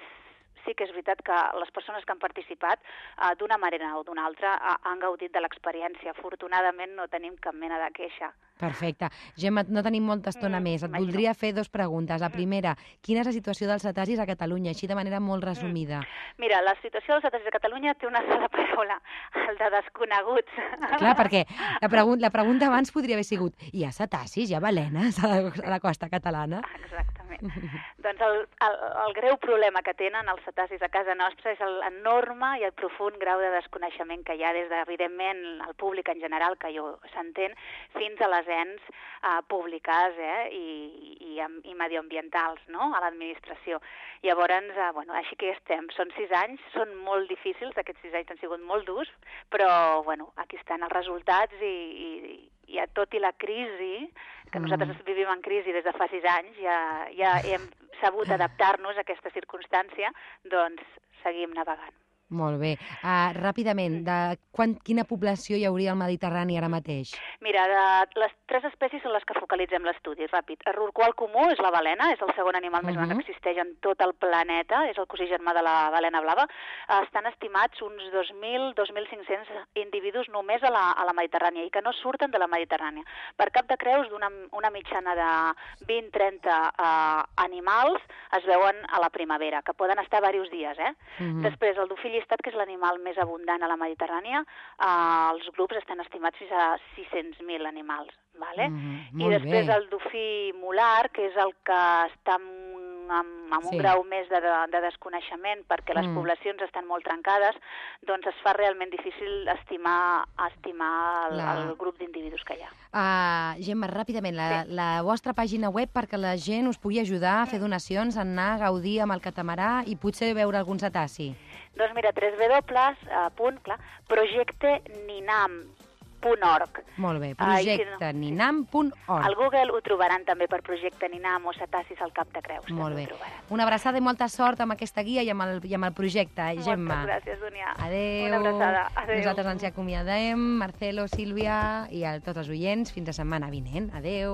S9: sí que és veritat que les persones que han participat eh, d'una manera o d'una altra han gaudit de l'experiència. Afortunadament no tenim cap mena de queixa.
S1: Perfecte. Gemma, no tenim molta estona més. Et voldria fer dos preguntes. La
S9: Mm.
S1: primera, quina és la situació dels cetacis a Catalunya? Així de manera molt
S9: Mm.
S1: resumida.
S9: Mira, la situació dels cetacis de Catalunya té una sola paraula, el de desconeguts.
S1: Clar, perquè la, pregun la pregunta abans podria haver sigut hi ha cetacis, hi ha balenes a la, a la costa catalana?
S9: Exactament. doncs el, el, el greu problema que tenen els cetacis a casa nostra és l'enorme i el profund grau de desconeixement que hi ha des de, evidentment, el públic en general, que jo s'entén, fins a les ens uh, públiques eh, i, i, i medioambientals, no?, a l'administració. Llavors, uh, bueno, així que estem. Són sis anys, són molt difícils, aquests sis anys han sigut molt durs, però, bueno, aquí estan els resultats i, i, i a tot i la crisi, que nosaltres vivim en crisi des de fa sis anys, ja, ja hem sabut <laughs> adaptar-nos a aquesta circumstància, doncs seguim navegant.
S1: Molt bé. Uh, ràpidament, de quan, quina població hi hauria al Mediterrani ara mateix?
S9: Mira, de, les tres espècies són les que focalitzem l'estudi, ràpid. El rorqual comú és la balena, és el segon animal més gran
S1: Mhm.
S9: que existeix en tot el planeta, és el cosí germà de la balena blava. Eh, Estan estimats uns 2.000-2.500 individus només a la, a la Mediterrània i que no surten de la Mediterrània. Per cap de creus d'una una mitjana de 20-30 eh, animals es veuen a la primavera, que poden estar diversos dies, eh?
S1: Mhm.
S9: Després, el dofí llistat, que és l'animal més abundant a la Mediterrània, eh, els grups estan estimats fins a 600.000 animals. Vale?
S1: Mhm,
S9: I
S1: molt
S9: després
S1: bé.
S9: el dofí molar, que és el que està amb, amb,
S1: Sí.
S9: un grau més de, de, de desconeixement perquè les
S1: Mm.
S9: poblacions estan molt trencades, doncs es fa realment difícil estimar, estimar el,
S1: La-
S9: el grup d'individus que hi ha.
S1: Uh, Gemma, ràpidament, la, la vostra pàgina web perquè la gent us pugui ajudar a fer donacions, anar a gaudir amb el catamarà i potser veure algun cetaci.
S9: Doncs mira, www.projecteninam.org
S1: Molt bé,
S9: Ai, sí,
S1: projecte ninam.org.
S9: Al Google ho trobaran també per Projecte Ninam o Cetacis al Cap de Creus.
S1: Molt bé. Una abraçada i molta sort amb aquesta guia i amb el, i amb el projecte, Gemma.
S9: Moltes gràcies, Dunia.
S1: Adéu.
S9: Una abraçada. Adéu.
S1: Nosaltres ens hi acomiadem, Marcelo, Sílvia i a tots els oients. Fins la setmana vinent. Adéu.